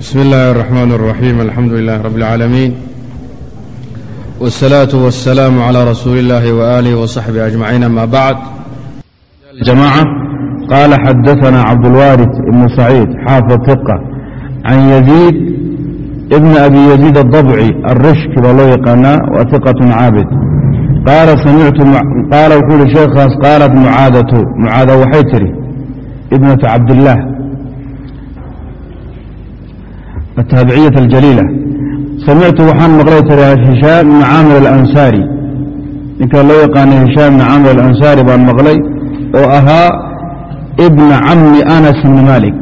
بسم الله الرحمن الرحيم الحمد لله رب العالمين والصلاة والسلام على رسول الله وآله وصحبه أجمعين أmا bعd قال حدثنا عبد الوارث بن سعيد حافظ ثقة عن يزيد بن أبي يزيد الضبعي الrشhki baa loo yaqaanaa wa ثiqة cاabد qaala wxuu hi شheekhaas qاaلت mucaadة mucaada waxay tihi ibنة التاaبعية الجليلة samictu waxaan maqlay tiri hishaam بn caamir الأnsaarي ninka loo yaqaana hishaam بn caamir الأnsaarي baan maqlay oo ahaa bna cami anas bni malik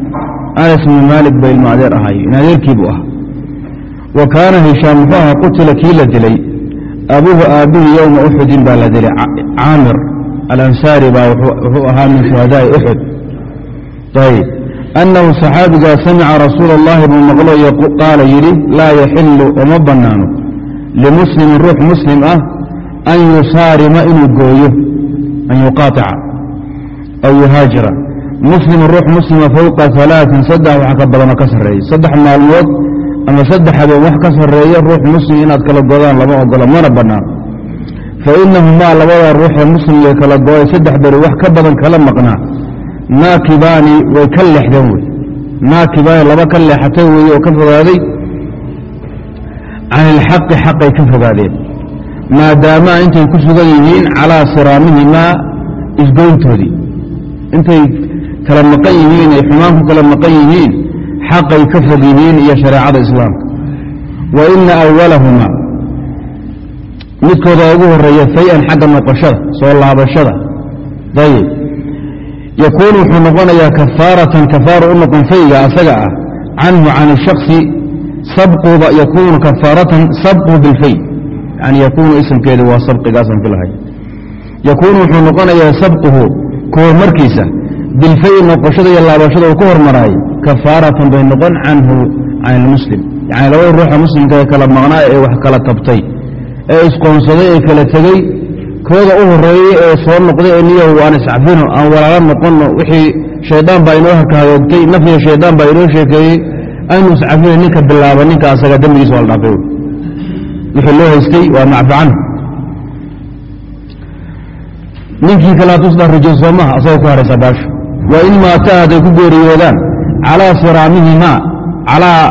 anas bni malik bay ilma adeer ahaay in adeerkii buu ahaa wa kaana hishaam muxuu ahaa qutila kii la dilay abuhu aabbihi yowma uxudin baa la dilay caamir alansaari baa wuxuu ahaa min shuhadaaءi uxud ayb annahu saxaabigaa samica rasuula اllahi buu maqlo qaala yidhi laa yaxilu uma bannaano limuslimin ruux muslim ah an yusaarima inuu gooyo an yuqaaطica aw yuhaajira muslimin ruux muslima fowqa alaaثin saddex wax ka badanoo ka sarreeya saddex maalmood ama saddex habeen wax ka sarreeya ruux muslim inaad kala godaan lama ogolo mana bannaano fainahumaa labada ruuxee muslimee kala gooay saddex beri wax ka badan kala maqnaa naakibaani way ka leexdeen wey naakibaani laba ka leexatay weeye oo ka fogaaday can ilxaqi xaqay ka fogaadeen maadaamaa intay ku sugan yihiin calaa siraamihimaa isgoyntoodii intay kala maqan yihiin ay xumaan ku kala maqan yihiin xaqay ka fog yihiin iyo shareecada islaamka wa ina awalahumaa midkooda ugu horreeya fay-an xagga noqoshada soo laabashada ayib yakuunu wuxuu noqonayaa kafaaratan kafaara u noqon fayga asaga ah canhu can shaksi sabquba yakuunu kafaaratan sabqu bilfay yani yakuunu isamkeedu waa sabqigaasan filahay yakuunu wuxuu noqonayaa sabquhu kuwa markiisa bilfay noqoshada iyo laabashada uu ku hormaraay kafaaratan bay noqon canhu can ilmuslim yani labada ruuxa muslimka ee kala maqnaa ee wax kala tabtay ee isqoonsaday ee kala tegey kooda u horeeyey ee soo noqday ee niyahu aan iscafino aan walaalo noqonno wixii shaydaan baa inoo hakahayoogtay nafyiga shaydaan baa inoo sheekeeyey aynu iscafino ninka bilaaba ninka asaga dembigiisa waa la dhaafay. Wixii loo haystay waa macfi canhu ninkii kale hadduu saddex rijo soomaha asagoo ku haraysa baasho wa in maataa hadday ku geeriyoodaan calaa siraamihimaa calaa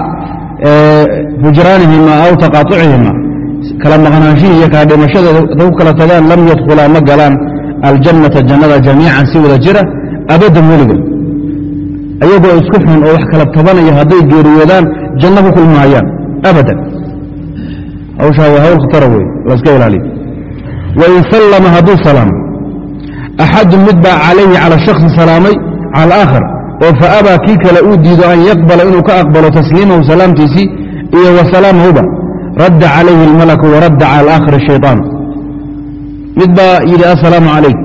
hujraanihimaa aw taqaatucihimaa kala maqnaanshihii iyo kala dhimashadeeda ku kala tagaan lam yadkhulaa ma galaan aljannata jannada jamiican si wada jira abaddan weligood. Ayagoo isku xun oo wax kala tabanaya hadday geeriyoodaan janno ku kulmahayaan abadan. Hawshaa waa hawl khatara wey laska ilaaliyo. Wain sallama hadduu salaamo. Axadun mid baa calayhi cala shaksi salaamay cala alaakhar oo fa abaa kii kale uu diido an yaqbala inuu ka aqbalo tasliimahu salaamtiisii iyo wa salaamahuba radda calayhi اlmalaku waradda cala alaakhir shayطaan mid baa yidhi assalaamu calayk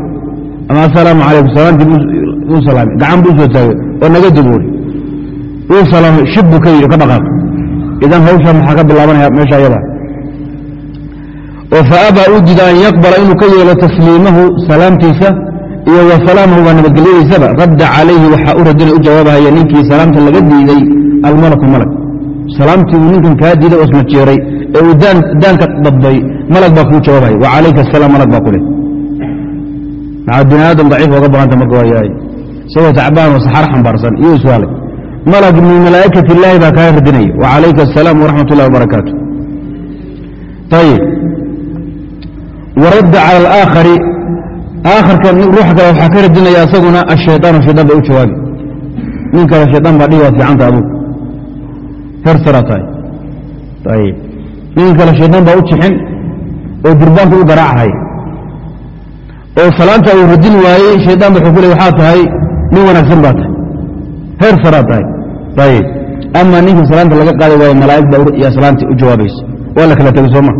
ama assalaamu calaykum. Salaamtii uu salaamay. Gacan buu soo taagay oo naga duboori wuu salaamay shib buu ka yidhi ka dhaqaaq. Idan hawshaa maxaa ka bilaabanaya meesha ayada. Oo fa abaa uu diida an yaqbala inuu ka yeelo tasliimahu salaamtiisa iyo wa salaamahu waa nabadgelyadiisaba. Radda calayhi waxaa u radina u jawaabahaya ninkii salaamta laga diiday almalaku malak salaamtii uu ninkan kaa diiday oo isma jeeray ee uu daanka dabday malag baa kuu jawaabaya wa calayka asalaam malag baa ku leh. Maxaa bini aadam daciif ooga bahanta marka waa yahay. Isagoo tacbaan oo saxaar xambaarsan iyo iswaalay malag min malaa'ikati illaahi baa kaa radinaya wa calayka asalaam waraxmat ullahi wabarakaatu ayib waradda cala alaakhari aakharka ruuxa kale waxaa ka radinaya isaguna ashayطaanu shaydaan bay u jawaabi. Nin kale shaydaan baa dhihi waa fiicanta adugu hersaraa tahay ayib nin kale shaydaan baa u jixin oo durbaanku u garaacahaya oo salaanta uu radin waayey shaydaan ba wuxuu ku le waxaa tahay nin wanaagsan baa tahay heer saraa tahay ayib ama ninkii salaanta laga qaadi waayo malaa'ig baa yaa salaantii u jawaabaysa waa la kala tegey sooma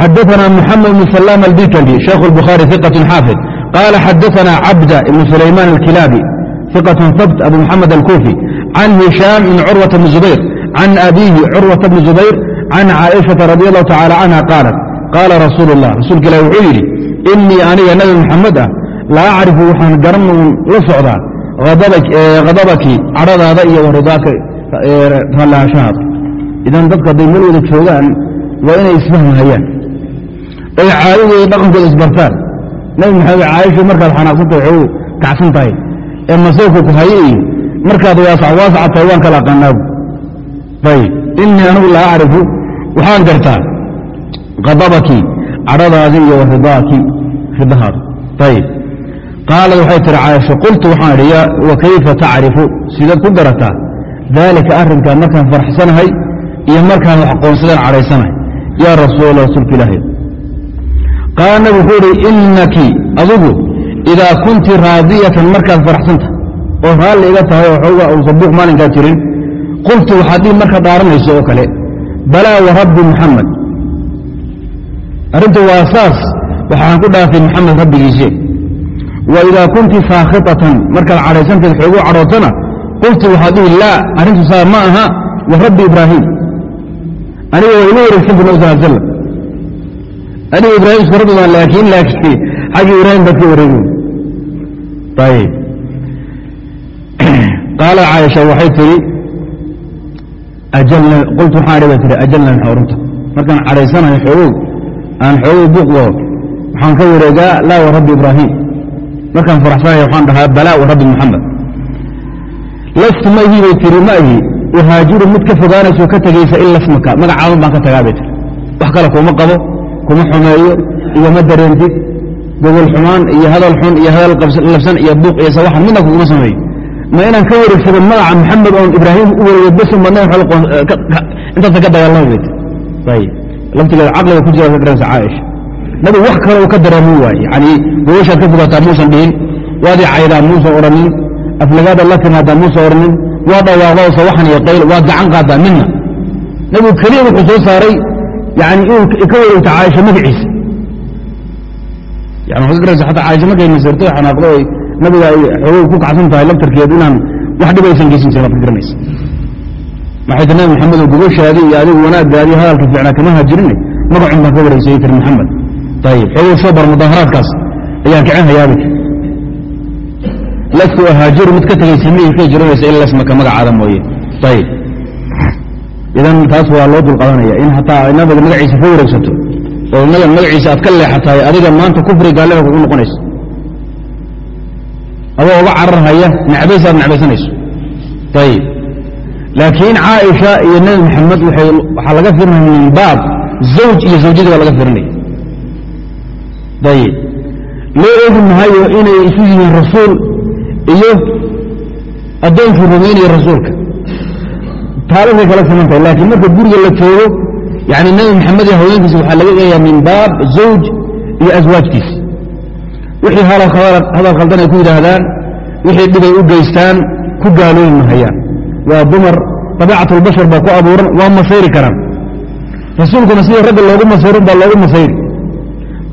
xadaثna mxamed bn salaam albikandi shaykh الbukhaari ثiqaة xaafid qaala xadaثna cabda ibn sulayman alkilaabi ثiqaة habt abu mxamed alkufi can hishaam ibn curwaةa bn zubayr can abihi curwata bni zubayr can caaishata radi allahu tacala canha qaalat qaala rasuulu اllah rasuulka ilah wuxuu yidhi inii aniga nabi muxamed ah laa acrifu waxaan garan uun la socdaa hadabaki cadhadaada iyo warudaaka rallaashahaada idan dadka hadday meel wada joogaan waa inay isfahmahayaan oy caadadooda dhaqankooda isbartaan nabi maxamed caaisha markaad xanaaqsantah kacsan tahay ee masawka ku haye iyo markaad waasac waasacatahay waan kala aqaanaagu inii anigu la acrifu waxaan gartaa qadabaki cadhadaadii iyo ridaaki ridahaada qaalad waxay tihi caaisha qultu waxaan idhi wa kayfa tacrifu? Sidaad ku garataa daalika arrinkaa markaan faraxsanahay iyo markaan wax qoonsadeen cadhaysanahay. Yaa rasuulallah rasuulka ilaahay. Qaala nabi wuxuu idhi innaki adigu idaa kunti raadiyatan markaad faraxsantahay oo raalli iga tahay oo xooga uusan buuq maalinkaa jirin qultu waxaad dhihi marka dhaaranayso oo kale balaa wa rabbi muxamed arrintu waa saas waxaan ku dhaafay maxamed rabbigiise wa idaa kunti saakhiطatan markaad cadhaysantayd xooguu cadhootana qultu waxaad dhihi laa arrintu saa ma aha wa rabbi ibraahim. Aniga waa ila wareegsan bu nabi sal aniga ibraahim isku rabbi baan laakiin laakiin xagga ibraahim baad ka wareegi ayib qaala caaisha waxay tihi qultu waxaan bay tihi ajalna min xawrunta markaan cadhaysanahay xoogow aan xoogay buuq wado waxaan ka wareegaa laa wa rabbi ibraahim markaan faraxsanahay waxaan dhahaa balaa wa rabbi muxamed lastu ma ihi bay tiri ma ihi uhaajiru mid ka fogaanayso ka tegaysa ila smaka magacaadan baan ka tagaa bay tiri wax kale kuma qabo kuma xumeeyo igama dareentid gogol xumaan iyo hadal xun iyo hadal labsan iyo buuq iyo sawaxan midna kuguma sameeyo ma inaan ka wareegsado magaca maxamed oon ibraahim u wareego badna intaasa ka dagaalama bay tiri ayib. Laftigeeda caqliga ku jira ka garanaysa caaisha nabigu wax kale uu ka dareemin waaye yani gogoshaad ka fogaataa muusan dhihin waadii caydaa muusan odhanin aflagaada la timaadaa muusan odhanin waa dhawaaqdao sawaxan iyo qayl waad gacan qaadaa midna nabigu keliya wuxuu soo saaray yani inuu ka wareegto caaisha magaciisa. Yani waxaad ka garanaysa xataa caaisha markay nasirto xanaaqdo nabiga ay xoogay ku kacsan tahay laftarkeedu inaan wax dhibaysan geysan jirin waad ka garanaysa maxay ti nabi maxamed oo gogoshaadii iyo adigu wanaaggaadii hadalka fiicnaa kama hajirine? Magacun baan ka wareegsayay tir maxamed ayib xoogay soo mudaaharaadkaas ayaan kicin hayaabi lastu ahaajiru mid ka tegaysa miyay ka jiranaysa ila lasmaka magacaada mooye. Ayib idan taas waa loo dulqadanaya in hataa nabiga magaciisa ka wareegsato oo magaciisa aad ka leexatahay adiga maanta kufri gaalima kugu noqonayso adoo uga cararhaya necbaysa aad necbaysanayso. Ayib laakiin caaisha iyo nebi maxamed waxaa laga firinaya min baab zawj iyo zawjadii baa laga firinaya. Ayib loo ogi mahayo inay isu yihiin rasuul iyo addoonkii rumaynaya rasuulka. Taalisay kala simantahay laakiin marka guriga la joogo yani nebi maxamed iyo haweenkiisa waxaa laga eegayaa min baab zawj iyo aswaajkiisa wixii hadal khaldan ay ku yidhaahdaan wixii dhibay u geystaan ku gaaloobi mahayaan waa dumar dabiicatulbashar baa ku abuuran waa masayri karaan rasuulkuna sidii ragga loogu masayrin baa loogu masayri.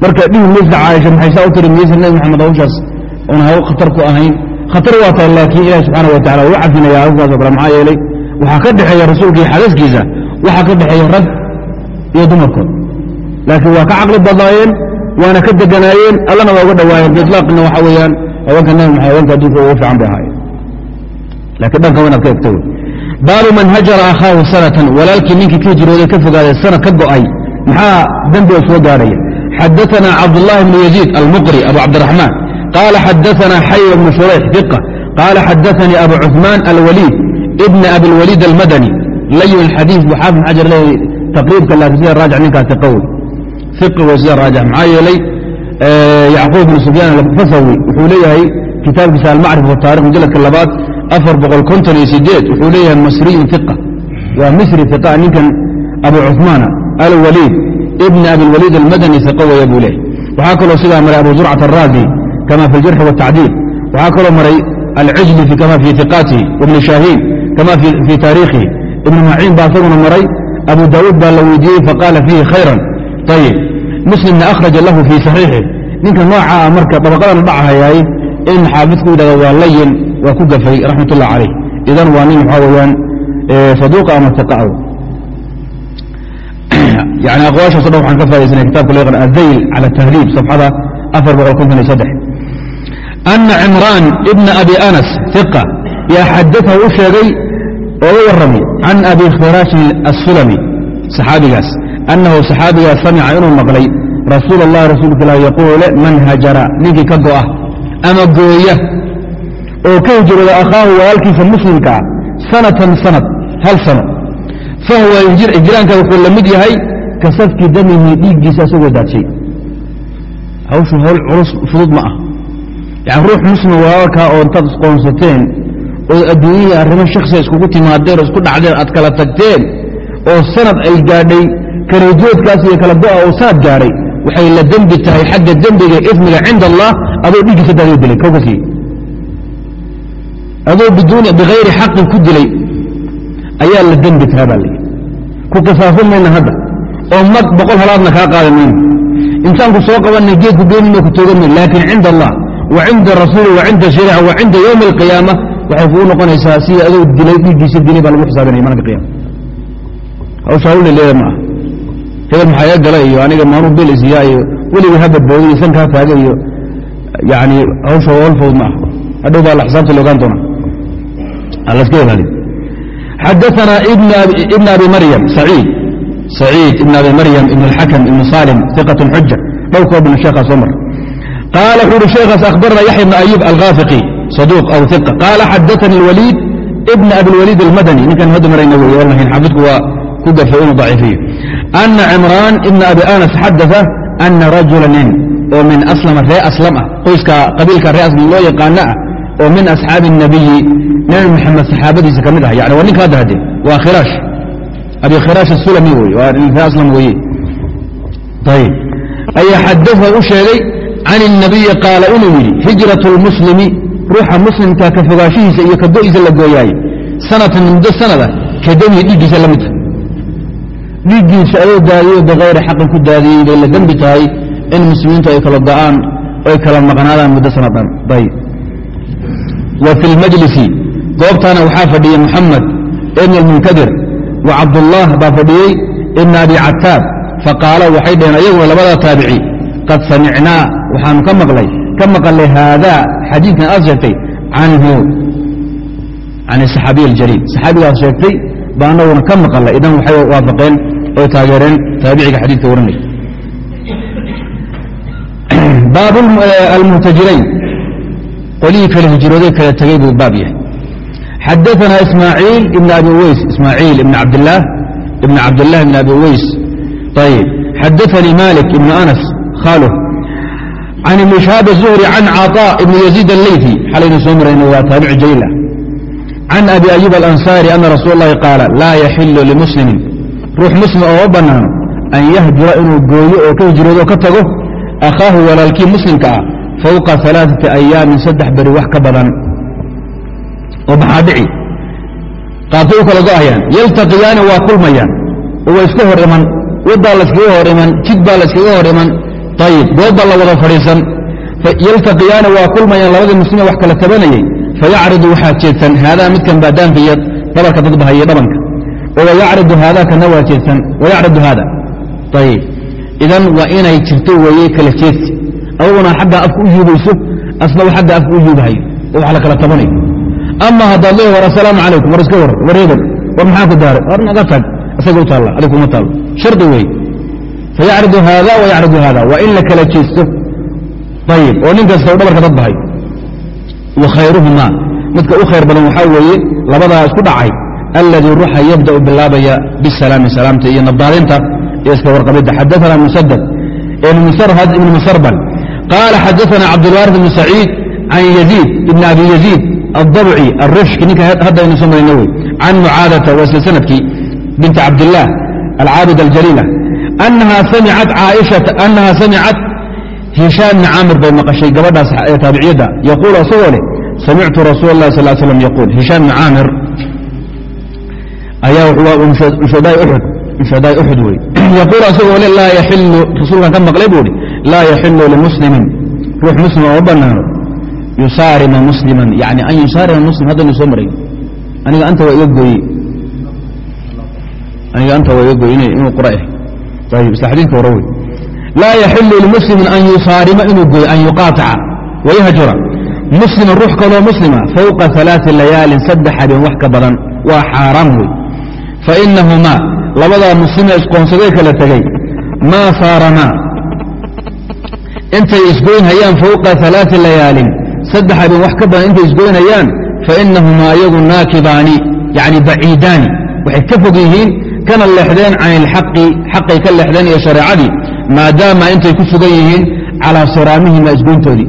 Marka dhihi maysa caaisha maxay saa u tiri miyeysa nebi maxamed hawshaas oon haw khatar ku ahayn. Khatar waa tahay laakiin ilahi subxaana wa tacala waa cafinaya hawshaas o kale maxaa yeelay waxaa ka dhexeeya rasuulka iyo xadaskiisa waxaa ka dhexeeya rag iyo dumarkood. Laakiin waa ka caqli badnaayeen waana ka deganaayeen allana waa uga dhowaayeen biiطlaaqina waxa weeyaan haweenka nabi maxamed haweenka adduunka ugu fiican bay ahaayeen laakiin dhanka wanaad ka egta wey baabu man hajara akhaahu sanatan walaalkii ninkii ka hijrooday ka fogaaday sanad ka go'ay maxaa dembi oo soo gaarhaya xadaثna cabdالlahi bn yaزيid almuqri abu cabdiraxmaan qala xadaثna xayr bn shurayx fiqة qala xadaثanii abu cuثmaan alwaliid ibn abi اlwaliid almadani layin اxadiiث bu xaafid xajar leeyahy taqriibka laakiin sida raajic ninkaasi qawi iqi way sida raajx maxaa yeelay yacquub bn sufyaan alfasawi wuxuu leeyahay kitaabkiisa almacrif wataarikh mujaladka labaad afar boqol konton iyo sideed wuxuu leeyahay masriyun iqa waa misri iqa ninkan abu cumaana alwaliid ibn abilwaliid almadani iqa weya buu leeyahy waxaa kaloo sidaa maray abu zurcat araazi kama fi ljarxi wاtacdiil waxaa kaloo maray alcijli kama fii iqaatihi ibn shaahiin kama fii taariikhihi. Ibn maciin baa isaguna maray. Abu daawuud baa la weydiiyey faqaala fiihi khayran. Ayib muslimna akhraja lahu fii saxiixi ninka nooca ah marka dabaqadan dhacahayaay in xaafidku yidhahdo waa layin waa ku gafay raxmat ullah calayh. Idan waa nin waxaa weeyaan saduuqa ama iqa'aw yani aqwaashaas o dhan waxaan ka faadaysanay kitabka loo yaqaan azayl cala tahdiib safxada afar boqol konton iyo saddex. Ana cimraan ibna abi anas iqa yaa xadaahu u sheegay ooga warramay can abi khiraashin asulami saxaabigaas annahu saxaabigaas samica inuu maqlay rasuul allahi rasuulka ilah yaquulu le man hajara ninkii ka go'a ama gooya oo ka hijrooda akhaahu walaalkiisa muslimkaa sanatan sanad hal sano fahuwa hijraanka wuxuu la mid yahay ka safki damihi dhiiggiisa asagoo daadshay hawshu hawl culus fudud ma ah yani ruux muslima walaalkaa oo intaad isqoonsateen oo adduunyihii arrimo shaksiga iskugu timaadeen oo isku dhacdeen aad kala tagteen oo sanad ay gaadhay kalajoodkaas iyo kala go'a oo saad gaadhay waxay la dembi tahay xagga dembiga ismiga cinda allah adoo dhiiggiisa daadoo dilay kow ka siiye adoo bikayri xaqin ku dilay ayaa la dembi tahay baa layidhi ku qisaafin mayna hadda oo mag boqol halaadna kaa qaada mayno intaanku soo qabanna geedku geenima ku toogan mayn laakiin cinda allah wa cinda rasuuli wa cinda shariica wa cinda yowmi alqiyaama waxay kugu noqonaysaa sida adoo dilay dhiiggiisa dilay baa lagu xisaabinaya maalinka qiyama hawsha hawlna leeda ma ah hebel maxaa iga gala iyo aniga maanuu bil isiyaa iyo weligii ha badbooday iyo sankaa taaga iyo yani hawsha hawl fawd ma ah hadhow baa la xisaabta la ogaan doonaa alaska ilaaliy xadaثna ibn abi maryam saciid saciid ibn abi maryam ibn اlxakm ibn salim iqaة xuja dhowrkoo bn sheekhaa soo mar qaala wuxu uhi sheekhaas akhbarna yaxya bn ayub alghaafiqi saduuq aw iqa qaala xadaثani اlwaliid ibn abi اlwaliid almadani ninkan hadda marayna wey olnahayn xafidku waa ku gafay inuu daciifiyo ana cimraan ibn abi anas xadaثa ana rajula nin oo min aslama ree aslam ah qoyska qabiilka ree aslam loo yaqaano ah oo min asxaabi الnabiyi nabi maxamed saxaabadiisa ka mid ah yani waa ninka hadda hadde waa khiraash abi khiraash asulami wey waa ree aslam weeye ayib ayaa xadaثa u sheegay can الnabiyi qaala inuu yidhi hijraة اlmuslimi ruuxa muslimka ka fogaashihiisa iyo ka go'iisa la gooyaaye sanatan muddo sanada ka demihi dhiiggiisa la midta dhiiggiisa adoo daadiyo bikayri xaqin ku daadiyey bay la dembi tahay in muslimiintu ay kala go'aan oy kala maqnaadaan muddo sanadan ayb wa fi lmajlisi goobtaana waxaa fadhiyey muxamed ibn اlmunkadir wa cabdullah baa fadhiyey ibn abi cataab faqaala waxay dhaheen ayaguna labada taabici qad samicnaa waxaanu ka maqlay ka maqalay haadaa xadiidkan aad sheegtay canhu can saxaabiy aljaliil saxaabigaas sheegtay baa anaguna ka maqalay idan waxay waafaqeen oy taageereen taabiciga xadiidka waranay baab almuhtajirayn qolihii kale hijrooday kala tegey buu baab yahay xadaثna ismaaciil ibn abi uways ismaaciil ibn cabdilaah ibn cabdilah ibn abi uways ayb xadaثanii malik ibn anas khaalh can ibn shahaab الzuhri can caطاء ibn yaziid allayثi xalaynu soo marayna waa taabici jaliil ah can abi ayub alansaari ana rasuul اllahi qaala laa yaxilu limuslimin ruux muslim ooma bannaano an yahjura inuu gooyo oo ka hijroodo ka tago akhaahu walaalkii muslimka ah fowqa alaaثati ayaamin saddex beri wax ka badan. Oo maxaa dhici qaabtay u kala go'ayaan yaltaqiyaani waa kulmayaan. Oo waa iska hor iman waddaa layskaga hor iman jid baa layskaga hor iman ayib goob baa la wada fadhiisan. Yaltaqiyaani waa kulmayaan labadii muslime wax kala tabanayey fayacridu waxaa jeedsan haadaa midkan baa daanka iyo dhabarka dad bahaye dhabanka oo wayacridu haadaa kana waa jeedsan wayacridu haada ayib idan waa inay jirto weeye kala jeedsi aduguna xaggaa afka u yuubayso asnagu xagga afka u yuubahayo oo wax la kala tabanayo ama haddaad lee war assalaamu calaykum war iska war war hebel war maxaa ku daaray war naga tag isaga u taalla adig kuma taallo shardi weeye fayacridu haada wayacridu haada waa in la kala jeesto ayib oo nin u dhabarka dad bahay wa khayruhumaa midka u khayr badan waxaa weeye labadaa isku dhacay alladii ruuxa yabda'u bilaabaya bisalaami salaamta iyo nabdaadinta iyo iska warqabidda xadaana musadad ibn musarhad ibn musarbal qaala xadaana cabdulwaarif ibn saciid can yaziid ibn abi yaziid الضبعي الرشك ninka haddaynu soo marayna wey can mucaadata waa isla sanadkii binti cabdillaah alcaabida aljaliila أnaha samicad caaishata أnaha samicad hishaam bni caamir bay maqashay gabadhaas ee taabiciyadda yaquul isagoo leh samictu rasuul اlah sal slam yaquul hishaam bni caamir ayaa ushadaay uxud wey yaquul isagoo le laa yaxilu rasuulkan ka maqlay buu hi laa yaxilu limuslimin ruux muslima oo banaano yusaarima musliman yani an yusaarima muslim haddaynu soo maray. Aniga anta waa iga gooye aniga anta waa iga gooye inuu qura ayib isla xadiidka hore wey laa yaxilu limuslimin an yusaarima inuu gooyo an yuqaataca wayahjura muslima ruux kaloo muslima fowqa alaai layaalin saddex habeen wax ka badan waa xaaraam wey fainahumaa labadaa muslime isqoonsadee kala tegey maa saaramaa intay isgoynhayaan fowqa alaai layaalin saddex habeen wax ka badan intay isgoynhayaan fainahumaa iyagu naakibaani yani baciidaani waxay ka fog yihiin kana leexdeen can ilxaqi xaqay ka leexdeen iyo shareecadii maadaama intay ku sugan yihiin calaa siraamihima isgoyntoodii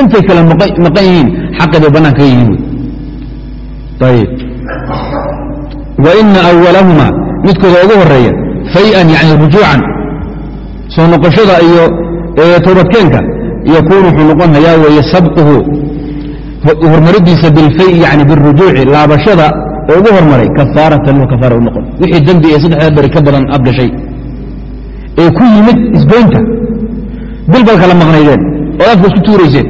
intay kala maqan yihiin xaqay bay bannaan kaga yihiin ayb wa ina awalahuma midkooda ugu horreeya fayan yani rujuucan soo noqoshada iyo toobadkeenka yakuun wuxuu noqon hayaa weeye sabquhu hormaridiisa bilfay yani birujuuci laabashada ugu hormaray kafaaratan lahu kafaara u noqon wixii dembi ee saddexda beri ka badan aad gashay ee ku yimid isgoynta bil baad kala maqnaydeen oo afka isku tuurayseen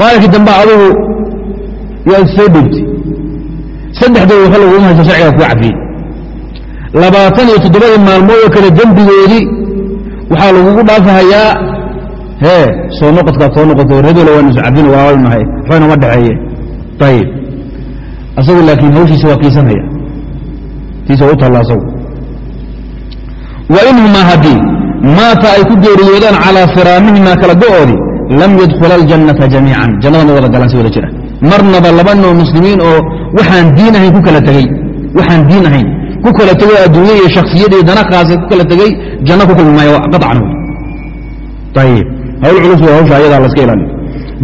maalinkii dambe adugu yaa soo dhibtay saddexdood waxa laguma hayso sharciga kuu cafiyey labaatan iyo toddobadii maalmood oo kale dembigoodii waxaa lagugu dhaafahayaa hee soo noqodkaad soo noqoto rebelo waanu iscafin walaal nahay waxbayna ma dhexeeye ayib asagu laakiin hawshiisa waa kiisanaya. Tiisa u talla asagu. Wa inhumaa haddii maata ay ku geeriyoodaan calaa firaamihima kala go'oodii lam yadkhula aljannata jamiican. Jannada ma wada galaan si wada jira. Marnaba laba noo muslimiin oo waxaan diin ahayn ku kala tegey. waxaan diin ahayn ku kala tegey adduunya iyo shaksiyad iyo dana ku kala tegey janno ku kulmi maayo ayib hawl culus wey hawsha ayadaa laska ilaaliyo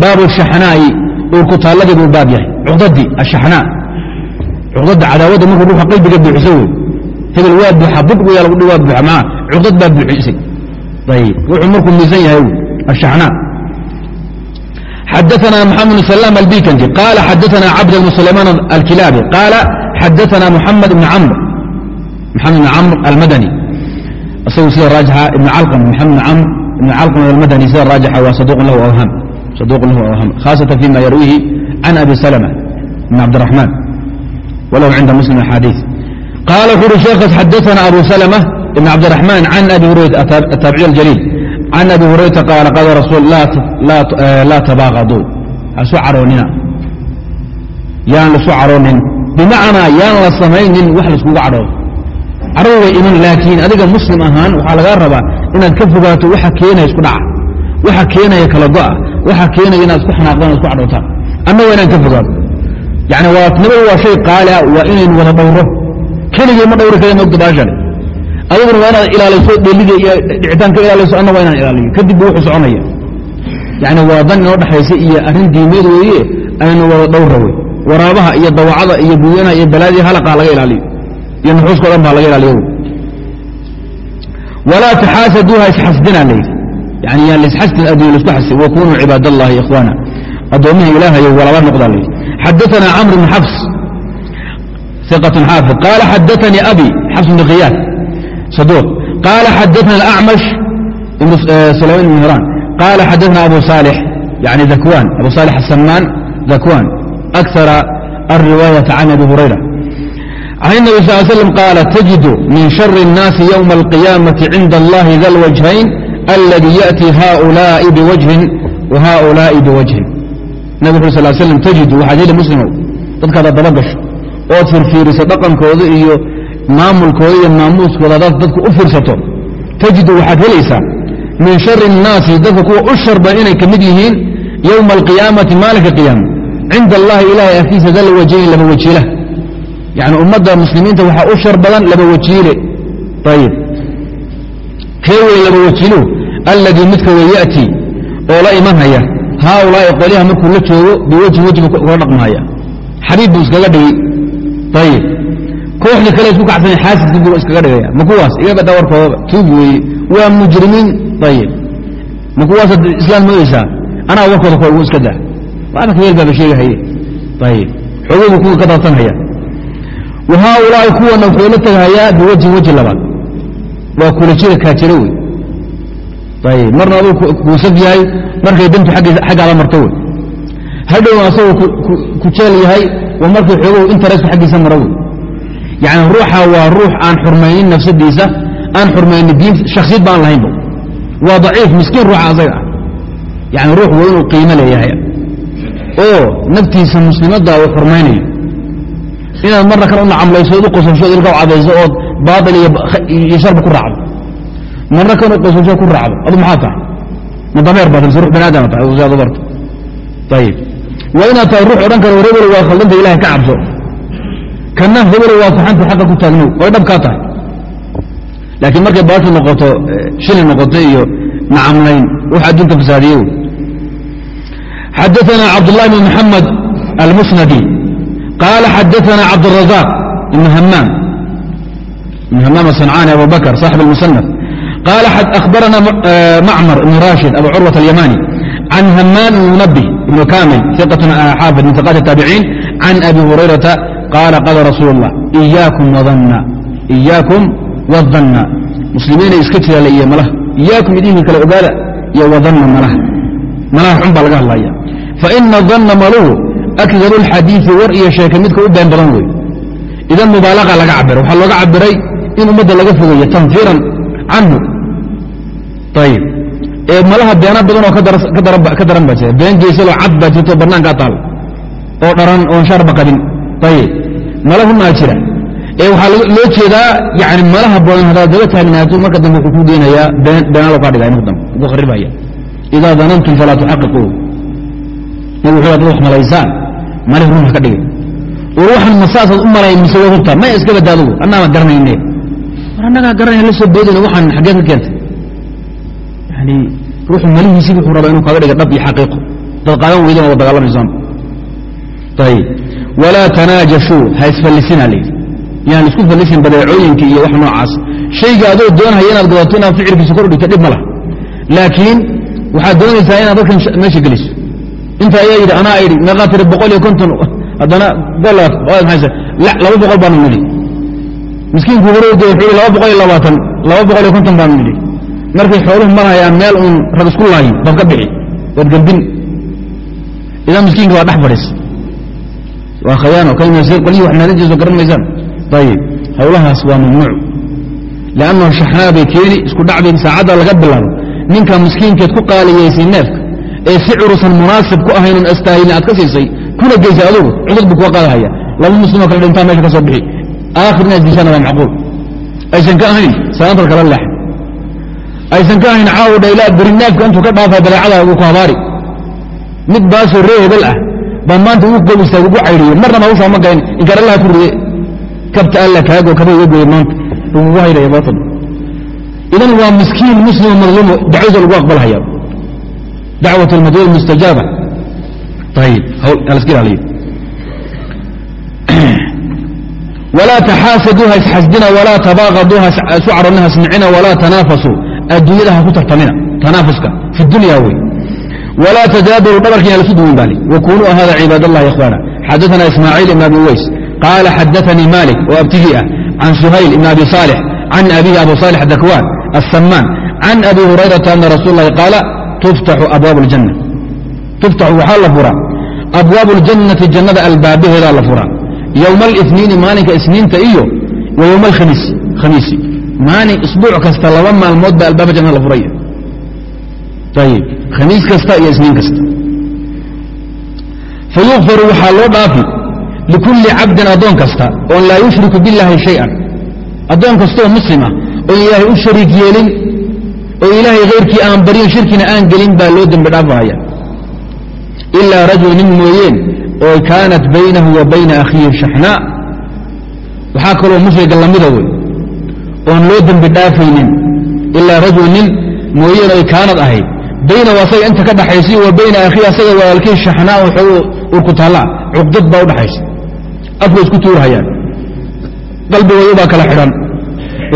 baabu shaxnaa'i uurkutaalladii buu baab yahay. Cuqdadii ashaxnaa cuqdadda cadaawadda markuu ruuxa qalbiga buuxiso wey hebel waa buuxa bud waya lagu waa buuxa maa cuqdad baa buuxisay. Ayib wuxuu markuu miisan yahay ashaxnaa xadaثna mحamed بn سlاm albikandi qal xadaثna cabd بn سlayman alkilaabi qaala xadaثna mحamed بn cmr mxamed ibn camr almadani isagu sida raajixa ibn calqam mxamed ibn camr ibn calqam almadani sida raajixa waa saduq lahu awham saduq lahu awham khaasaةa fima yarwiihi can abi salma bn cabdالraxman walahu cinda muslim axaadiiث qaala wuxu uhi sheekas xadaثna abu salma ibn cabdالraxman can abi hurayra ataabici اljaliil can abi hurayrata qaala qaala rasuul laa tabaaqaduu hasu caroonina yaan lasu caroonin bimacnaa yaan la samaynin wax laiskugu cadhoodo caradu way iman laakiin adiga muslim ahaan waxaa lagaa rabaa inaad ka fogaato waxa keenaya isku dhaca waxa keenaya kala go'a waxa keenaya inaad isku xanaaqdaan isku cadhootaan anna waa inaan ka fogaato yani nabadu waa shay qaali ah waa inayn wada dhowro keligii ma dhawri kara mogta baashane adaguna waa inaad ilaaliso dhelida iyo dhicitaanka ilaaliso anna waa inaan ilaaliyo. Kadib wuxuu soconaya. Yani waa dan inoo dhexaysa iyo arrin diimeed weeye aynu wada dhowra wey waraabaha iyo dawacada iyo gudanaha iyo balaadii halaqa ha laga ilaaliyo. Iyo nuxuuska o dhan ba ha laga ilaaliyo. Walaa taxaasaduuha isxasdina layidhi. Yani yaan lisxasdin addunya lisku xasi wakunuu cibaad allahi ikhwaana. Addoommaha ilaahayo walaba noqdaa layidhi. Xadaana camr bn xabs iqatan xaafid qaala xadaanii abi xabs bn khiyaad قال xadaثna الأعمش سليمان بن هران قال xadaثna أبو صالح يعني ذكوان أبو صالح السمان ذكوان أكثر الرواية عن أبي هريرة عن النبي صلى اه عليه وسلم قال تجد من شر الناس يوم القيامة عند الله ذا الوجهين الذي يأتي هؤلاء بوجه وهؤلاء بوجه النبي صلى الله عليه وسلم تجد waxaad heli musلimow dadkaada daba gasho ood firfiiriso dhaqankooda iyo maamulkooda iyo maamuuskooda adaad dadku u fiirsato tajidu waxaad helaysaa min shari الnaasi dadka kuwa u sharba inay ka mid yihiin yowma alqiyaamati maalinka qiyaama cinda allahi ilahay agtiisa dal wajayn laba wajiila yani ummadda muslimiinta waxaa u shar badan laba wajiile ayib kee wey laba wajiiluhu alladii midka wey ya'tii oo la imanhaya haaulaa'i qolyaha markuu la joogo biwajhin wejiga kula dhaqmahaya. Xabiib buu iskaga dhigi ayib kooxdii kale isku kacsanay xaasidkii buu iskaga dhigaya. Ma kuwaas? Igaga dhawarkoodaba tuug weeye waa mujrimiin. Ayib ma kuwaasad islaam moodaysaa anaa warkooda ko ugu iska daa. Waana ka yeel baaba sheegahaye. Ayib xoogadu kuwa ka darsanhaya wa haaulaa'i kuwana wuxuu la tegahayaa biwajhin weji labaad. Waa kula jira kaajiro wey. Ayib marna aduu kuusaf yahay markay dantu xaggaada marto wey. Hadhowna asagoo ku jeel yahay waa markay xoogow interest xaggiisa maro wey yani ruuxa waa ruux aan xurmaynin nafsadiisa aan xurmaynin diin shaksiyad ba aan lahaynba waa daciif miskiin ruuxa asaga ah. Yani ruux waa inuu qiimo leeyahay. Oo naftiisa muslimadda uu xurmaynayo inaad marna kan u nacamlayso u qosasho od ilka cadayso ood baail iyo sharba ku raacdo. Marna kan u qosasho ku raacdo. Adu maxaa tahay? Ma dameer baad mise rux bani aadama tahay usaad barto. Ayib waa inaad tahay ruux odhan kara war hebel waa khaldanta ilahay ka cabso kana hebel waafaqanta xaqa ku taagnow way dhab kaa tahay. Laakiin markay baashu noqoto eh, shili noqoto iyo nacamlayn wax adduunka fasaadiye xadaana cabdullahi bn muxamed almusnadi. Qaala xadaana cabdrazaq ibn hamaam ibn hamaam asancaani abu bakr saaxib almusanaf qaala ahbarana eh, macmar ibn rashid abu curwat alyamani can hamaan ibn munabih ibn kamil iqatun eh, xaafid min iqat taabiciin can abi hurayrata qaala qaala rasuul الlah إiyaakum وdana إiyaakum wdana muslimiina iska jiraala iyo malaha iyaakum idinka kale ogaada iyo wadanna malaha malaha xun baa laga hadlaya faina danna maluhu akdaru اlxadiiثi war iyo sheeke midka u been badan wey idan mubaalaqa laga cabiray waxaa looga cabiray in ummadda laga fogeeyo tanfiiran canhu ayib ee malaha beena badan oo ka daran baa jira been geysaloo cad baa jirto bannaankaa taal oo dharan oon shaarba qabin ayib malahunaa jira. Ee waxaa loo jeedaa yani malaha badan haddaad daba taagnaato marka dambe wuxuu ku geenayaa beenaalo kaa dhigaya marka dambe ku kharibaya idaa danantum falaa tuxaqiquu. Nabi wuxuu dad wax malaysaan malih run ha ka dhigay. War waxaan masaasaad u malay mise way hubtaa maya iska badda adugu annaama garanayne war annagaa garanaya la soo boodayna waxaan xaggeen ka keentay. Yani ruuxu malihiisii wuxuu rabaa inuu kaaga dhiga dhab iyo xaqiiqo. Dad qaadan weydan waa dagaalamaysaan ayib walaa tanaajashuu ha isfallisina layidhi yaan isku fallisin badeecooyinka iyo wax noocaas shayga adoo doonhaya inaad gadato inaad ficilkiisa kor dhigto dhib ma laha laakiin waxaad doonaysaa inaad dadkan meesha geliso inta ayaa yidhi anaa idhi meeqaa tiri boqol iyo konton haddana laba boqol baanu nidhi miskiinku hore wuxuu laba boqol iyo labaatan laba boqol iyo konton baanu nidhi markay xooluhu marhayaan meel uun rag isku laayin baad ka bixi waad gambin idan miskiinka waa dhex fadhiis waa khayaano qolyihi wax naadintiiso garan maysaan ayib hawlahaas waa mamnuuc. Lannahu shaxnaa bay keeni isku dhacbay saacadda laga bilaabo. Ninka miskiinkeed ku qaaliyaysay neefka ee si curusan munaasib ku ahaynon astaahilin aad ka siisay kuna geysay adugu cudur buu kuga qaadahaya. Laba muslimoo kale dhintaa meesha ka soo bixi. Aakhir inaad dishaana waa macquul. Aysan ka ahayn salaantar kala leex. Aysan ka ahayn caawo dhaylaa beri neefka intuu ka dhaafay badeecada uu ku habaari. Mid baasoo ree hebel ah baa maanta uu gob istaag ugu caydhiye marnaba hawshaa ma gayn. Inkaarallaha ku riye kabta alla kaago kaba iga goye maanta. Ugu haydhaya baatan idan waa miskiin muslimo madluumo dacwada lagu aqbalhaya dacwat almadluum mustajaaba. Ayib halaska ilaaliyo. Walaa taxaasaduuha isxasdina walaa tabaaqaduuha isu caranaha ismicina walaa tanaafasuu adduunyada ha ku tartamina tanaafuska. Fi dunya wey walaa tadaabaruu dhabarkiina lasu duwin baali wakunuu hada cibaad allahi ikhwaana xadaana ismaaciil ibn abi uways qaala xadaanii malik oo abtigii ah can suhayl ibn abi saalix can abihi abu saalix dakwaan aلsamaan can abi hurayrata ana rasuul اlahi qaala tuftaxu abwaab اljanna tuftaxu waxaa la furaa abwaabu اljannati jannada albaabaheedaa la furaa yowma aliniini maalinka isniinta iyo wa yowma alkhamiisi maalin isbuuc kasta laba maalmood baa albaaba jannada la furaya ayib khamiis kasta iyo isniin kasta fayukfaru waxaa loo dhaafi likulli cabdin addoon kasta oon laa yushriku biاllahi shay-an addoon kastaoo muslim ah oon ilaahay u shariik yeelin oo ilaahay khayrkii aan baryin shirkina aan gelin baa loo dembi dhaafahaya ilaa rajul nin mooyeen oo kaanat baynahu wa bayna akhiihi shaxnaa waxaa kaloo mushriga lamida wey oon loo dembi dhaafaynin ilaa rajul nin mooyeen oy kaanad ahayd baynahu asaga inta ka dhaxaysa wa bayna akhiihi asaga walaalkii shaxnaa oo urku taallaa cuqdad baa u dhaxaysa afka isku tuurhayaan qalbigoodu baa kala xidhan.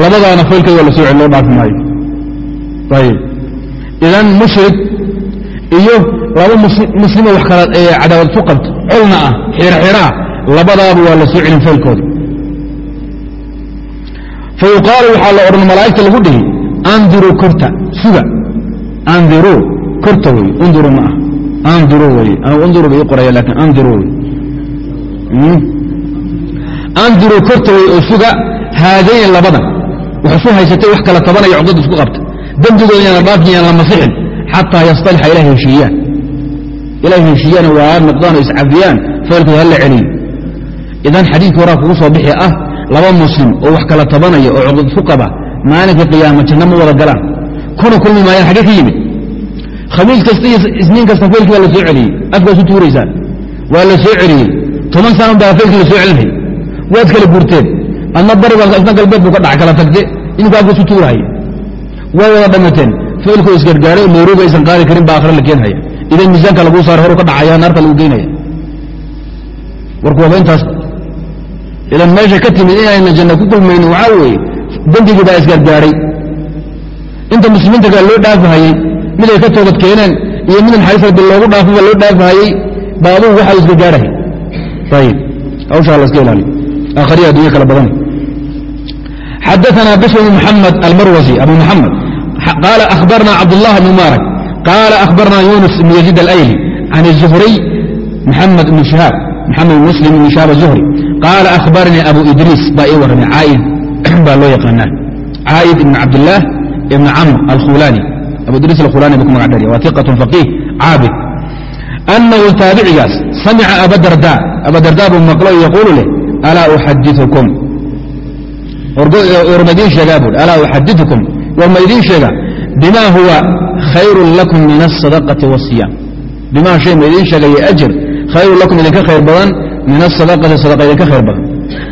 Labadaana faylkeed waa la soo celi dhaafi maayo. Ayib. Idan mushrik iyo laba muslimo wax kala cadaawad ku qabto colna ah xirxiraa labadaaba waa la soo celin faylkooda fa waxaa la odhan malaa'igta lagu dhihi andiruu korta suga andiruu korta wey unduru ma ah andiruu wey unduru ba ii qoraya laakiin andiruu wey andiruu korta wey oo suga haadayn labadan wax isu haysatay wax kala tabanaya codad isku qabta dembigooda yaan la masixin xataa yastalixa ilahay heshiiyaan ilahay heshiiyaan waa noqdaan oo iscafiyaan faylkooda ha la celiyo idan xadiidka horaa kugu soo bixi ah laba muslim oo wax kala tabanaya oo cuqdad ku qaba maalinka qiyaama janno ma wada galaan kuna kulmi maayaan xaggee ka yimid khamiis kasta iyo isniin kasta faylkii waa la soo celiyey afkaas u tuuraysaan waa la soo celiyey toban sana baa faylkii la soo celinhay waad kala guurteen adna bari baa galbeed buu ka dhac kala tagte idinku afkaas u tuurahay way wada dhammateen faylkoo isgargaaray nairobi aysan qaadi karin baa akhre la keenhaya idan miisaanka laguu saara horu ka dhacaya naarta lagu geynaya warku waaba intaas idan meesha ka timid inayna janna ku kulmaynin waxaa weeye dembigii baa isgargaaray inta muslimiinta kale loo dhaafahayey mid ay ka toobad keeneen iyo mid naxariis rabbi loogu dhaafaba loo dhaafahayey baa adugu waxaa isgargaarahay ayib hawshaa la iska ilaaliyo aakhariya addunya kala badan xadaثna bشr بن محamed almarwزي abu محamed qال أخbarna cabdالlah بن mubaarak qال أخbarna yuنس بن يزيد الأyلي عن الزهري محamed بن شهاab محamed mسلم بن شهاab الزهري qال أخbarnii abu idriis baa ii warramay caaid baa loo yaqaanaa caaid ibn cabdالlah ibn camr alkhulani. Abudris alkhulani bu ku magac dhariya waa iqatun faqiih caabid anahu taabicigaas samica abadarda abadarda buu maqlo yaquulu leh alaa uxadiukum war maidiin sheegaa bui alaa uxadiukum war maidiin sheega bima huwa khayrun lakum min asadaqati wasiyaam bimaa shay maidiin sheegaya ajir khayrun lakum idinka khayr badan min asadaqati sadaqa idinka khayr badan.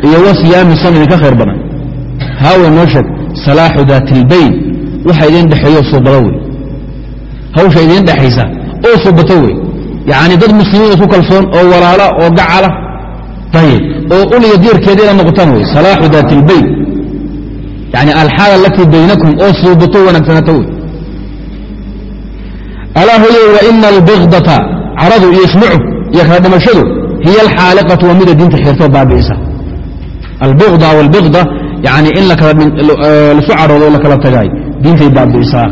Iyo wasiyaami sam idinka khayr badan. Haawe noo sheeg salaaxu daati ilbayn waxa idin dhexeeyo suubado wey hawsha idiin dhexaysa oo suubato wey yacni dad muslimiin isku kalsoon oo walaala oo gacala ayib oo uliya diirkeeda inaad noqotaan wey salaaxu daati اlbayn yani alxaala alatii baynakum oo suubato wanaagsanaato wey alaa hoye waina albikdata caradu iyo ismucu iyo kala dhimashadu hiy alxaaliqatu waa mida diinta xirtoo baabi'isa albikda walbikda yani in lasu caroodo la kala tagaay diintay baabi'isaa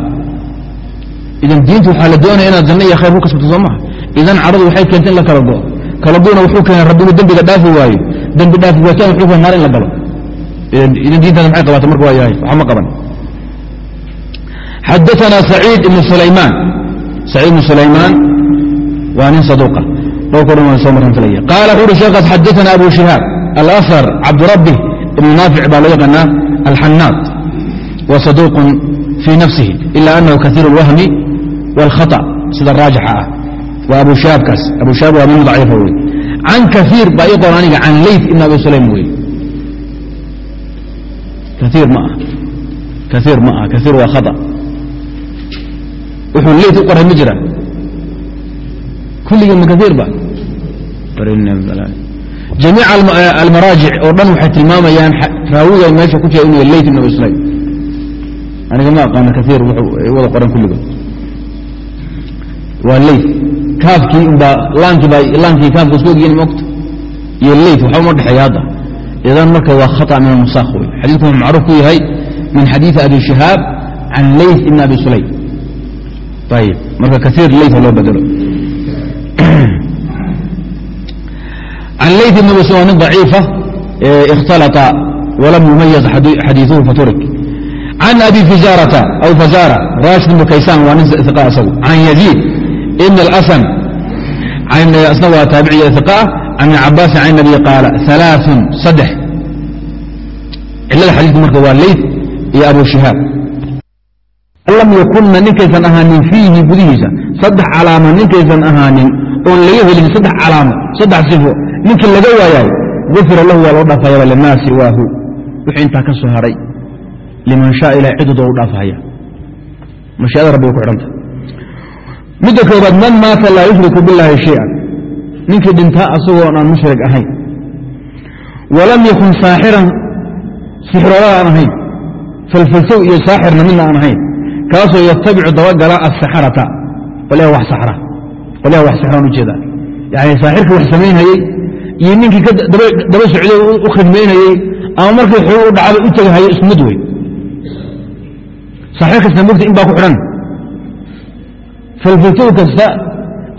idan diinta waxaa la doonaya inaad janno iyo khayr ku kasbato soo maha. Idan caradu waxay keentay in la kala go'o kala go'na wuxuu keenay rabbi inuu dembiga dhaafi waayo. Dembi dhaafi waataan wuxuu keenay naar in la galo. Idan diintaas maxay qabaata marka waa yahay waxba ma qaban. Xadaثna saciid ibn sulaymaan. Saciid ibn sulaymaan waa nin saduuqa. Dhowrko dhan waan soo marran talaya qaala wuxu sheekaas xadaثana abu shihaab alasar cabdurabi ibn naafic baa loo yaqaanaa alxanaad wa saduuqun fii nafsihi ila anahu kaiir اlwahmi wاlkhaطأ sida raajixa ah waa abu shihaabkaas abu shihaab waa nin daciifa wey can kaiir baa ii qoran aniga can leyt ibn abi sulaym wey kaiir ma ah kaiir ma ah kaiir waa khaطأ wuxuu leyt u qoray ma jira kulligii ma kaiir ba jamiic almaraajic oo dhan waxay tilmaamayaan raawiga meesha ku jira inuu leyt ibn abi sulaym aniga ma aqaano kaiir wada qoran kulligood waa leyt kaafkii unbaa laankii baa laankii kaafka isku ogyihin mogta iyo leyt waxba uma dhexeeya hadda idan marka waa khaطأ min almusakh wey xadiidku wuxuu macruuf ku yahay min xadiiثi abi shihaab can leyt ibn abi sulaym ayib marka kaiir leyt loo bedelo can leyt ibn abi sulaym nin ضaciifa اkhtalطa walam yumayaz xadiiثuhu faturik can abi fizarata aw fazara rashid ibn kaysan waa nin iqa asagu can yaziid ibn اlasn asna waa taabiciya iqa can ibn cabaasin can nabiy qaala alaaثun saddex cilada xadiidku marka waa leyt iyo abu shihaab lam yakunna ninkaysan ahaanin fiihi gudihiisa saddex calaamo ninkaysan ahaanin oon laga helin saddex calaamo saddex sifo ninkii laga waayaay gufira lahu waa loo dhaafayaba limaa siwaahu wixii intaa ka soo haray liman shaa ilah cidudoo u dhaafahaya mashiada rabbi way ku xidhanta. Midda koobaad man maata laa yushriku biاllaahi shayئan ninkii dhintaa asagoon aan mushrig ahayn. Walam yakun saaxiran sixroolada aan ahayn. Falfalsow iyo saaxirna midna aan ahayn. Kaasoo yatabicu dabagala asaxarata qolyaha wax saxra. Qolyaha wax saxraan ujeeda yani saaxirkii wax samaynhayey iyo ninkii daba socday u khidmaynayey ama markii xoog u dhacaba u tegahayay isku mid wey saaxir kasta mogta in baa ku xidhan falfalsow kasta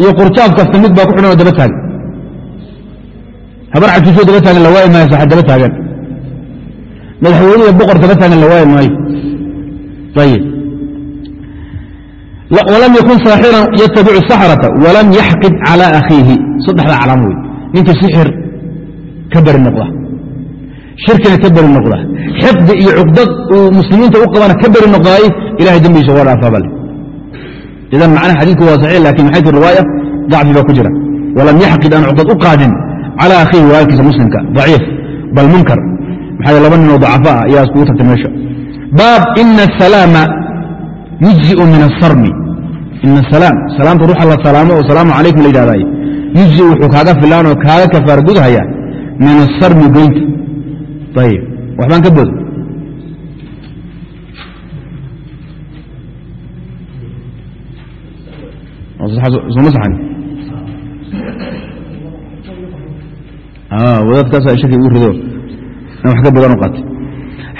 iyo qurjaab kasta mid baa ku xidhan oo daba taagan. Habar cabkiisoo daba taagan la waayi maayo saxa daba taagan. Madaxweyniya boqor daba taagan la waayi maayo ayib walam yakun saaxiran yatabicu saxrata walam yaxqid calى akhiihi. Saddexdaa calaamo wey ninkii sixir ka beri noqda shirkina ka beri noqda. Xiqdi iyo cuqdad uu muslimiinta u qabana ka beri noqdaay ilahay dembigiisa waa dhaafaabale idan macnaha xadiidku waa saxiix laakiin min xaytu riwaaya? Dacfi baa ku jira. Walam yaxqid aan cuqdad u qaadin cala akhiihi walaalkiisa muslimka. Daciif bal munkar. Maxaa laba ninoo dacafo ah ayaa iskugu tagtay meesha. Baab ina asalaama yujziu min asarmi ina asalaam salaamta ruuxa la salaamo oo salaamu calaykum la yidhahdaay yujzi wuxuu kaaga filaan oo kaaga kafaar gudhaya min asarmi goynta ayib waxbaan ka bodo soma saxan wadaadkaasa shaki igu rido in wax ka badan u qaatay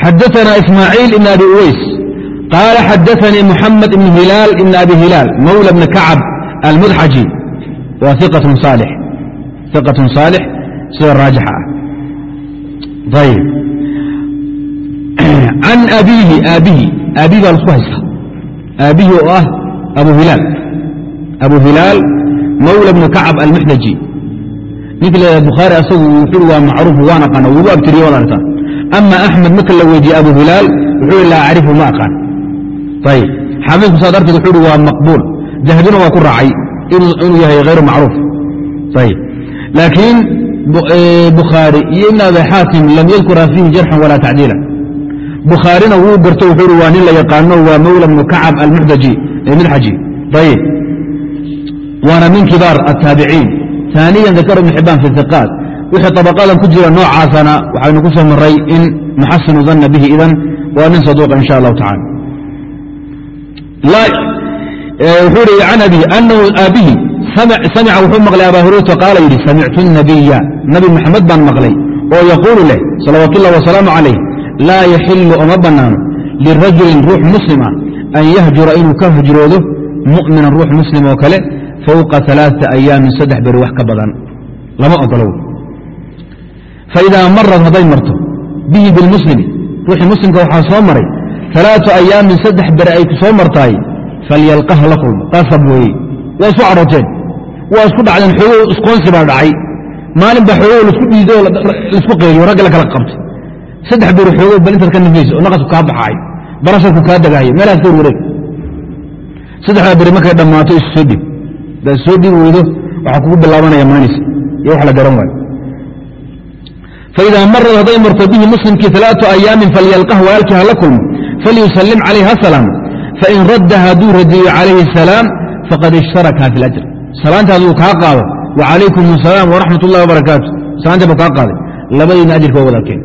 xadaثna ismaaعiil ibn abi uways qaala xadaثanii muxamed ibn hilaal ibn abi hilaal mawla bni kacab almudxaji waa iqaة saalix iqaة saalix sida raajixa ah ayb can abiihi aabihi aabihi baa lasku haysta aabihi oo ah abu hilaal mawla bnu kacab almuxdaji ninka la bukhaari asagu wuxuu waa macruuf waan aqaana wugu abtiriye waad aragtaa ama axmed marka la weydiiye abu hilaal wuxuu laa acrifu ma aqaan ayib xaafidku saa darteed wuxuu hi waa maqbuul dahabina waa ku raacay inuu yahay hayru macruuf ayib laakiin Eh, bukhaari iyo ibn abi xaakim lam yadkura fiihi jarxan walaa tacdiila bukhaarina wuu garto wuxuu hi waa nin la yaqaano waa mawla bnu kacab almidxaji ayib waana min kibaar attaabiciin aaniyan dakar ibn xibaan fi iqaad wixii abaqadan ku jira noocaasana waxaynu ku soo maray in nuxasinu danna bihi idan waa nin saduuqa in sha allahu tacala eh, wuxuu hi can abi anahu aabihi samica wuxuu maqlay abaa hurayra qaala yidhi samictu الnabiya nabi maxamed baan maqlay oo yaquulu leh salawaat ullahi wasalaamu calayh laa yaxilu oma bannaano lirajulin ruux muslima an yahjura inuu ka hijroodo mu'minan ruux muslim oo kale fowqa alaaثa ayaamin saddex beri wax ka badan lama ogolow faidaa marad hadday marto bihi bilmuslimi ruuxii muslimka waxaa soo maray alaau ayaamin saddex beri ay ku soo martaay falyalqah la kulmo qasab weeye waa isu cadhooteen waa isku dhacdeen xoogow isqoonsi baa dhacay. Maalin baa xoogow la isku dhiido oo la isku qeyliyo ragga la kala qabtay saddex beri xoogow bal intaad ka nafaysa oo naqasku kaa baxaay barasharku kaa degaayo meelahaas ka warwareeg saddexdaa beri markay dhammaato isu soo dhib daad soo dhib weydo waxaa kugu bilaabanaya maanis iyo wax la garan waayo. Faidaa marad hadday marto bihi muslimkii alaau ayaamin falyalqah walaalkii ha la kulmo falyusallim calayh ha salaam fain radda hadduu radiyo calayhi asalaam faqad ishtaraka fi salaanta hadduu kaa qaado. Wacalaykum asalaam waraxmat ullahi wabarakaatu. Salaanta buu kaa qaaday. Labadiina ajirka waa wadaagkeen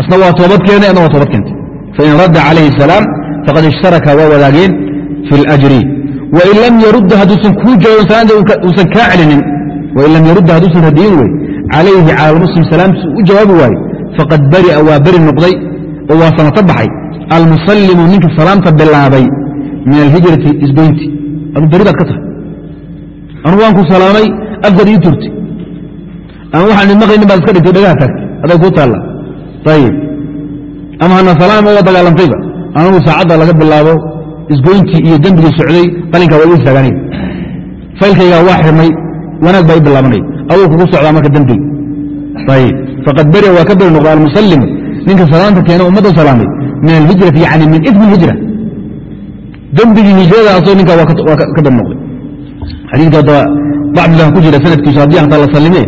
isna waa toobad keenay adna waa toobad keentay fain radda calayhi asalaam faqad ishtaraka waa wadaageen fi اlajri wain lam yarudda hadduusan kuu jawaabin salaanta uusan kaa celinin wain lam yarudda hadduusan radiyin wey calayhi cala almuslim salaamtiisa u jawaabi waayo faqad bari'a waa beri noqday oo waa samato baxay. Almusallimu ninka salaamta bilaabay min alhijrati isgoynti. Adu beri baad ka tahay anugu waan ku salaamay afkad ii turti. Ama waxaan idmaqaynin baad iska dhigtay dhagaha taagtay aday kuu taalla. Ayib ama hana salaama waa dagaalantayba. Anugu saacadda laga bilaabo isgoyntii iyo dembigii socday qalinkaa waa igu istaaganay faylkaygaa waa xirmay wanaag baa i bilaabanay aduu kugu socdaa marka dembiga. Ayib faqad beri'a waa ka beri noqda almusallimu ninka salaanta keena ummadda salaamay. Min alhijrati yani min ismi hijra dembigii hijrada ninkaa waa ka beri noqday xadiidka hadda dacbigan ku jira sanadkiisu haddii hataa la sallime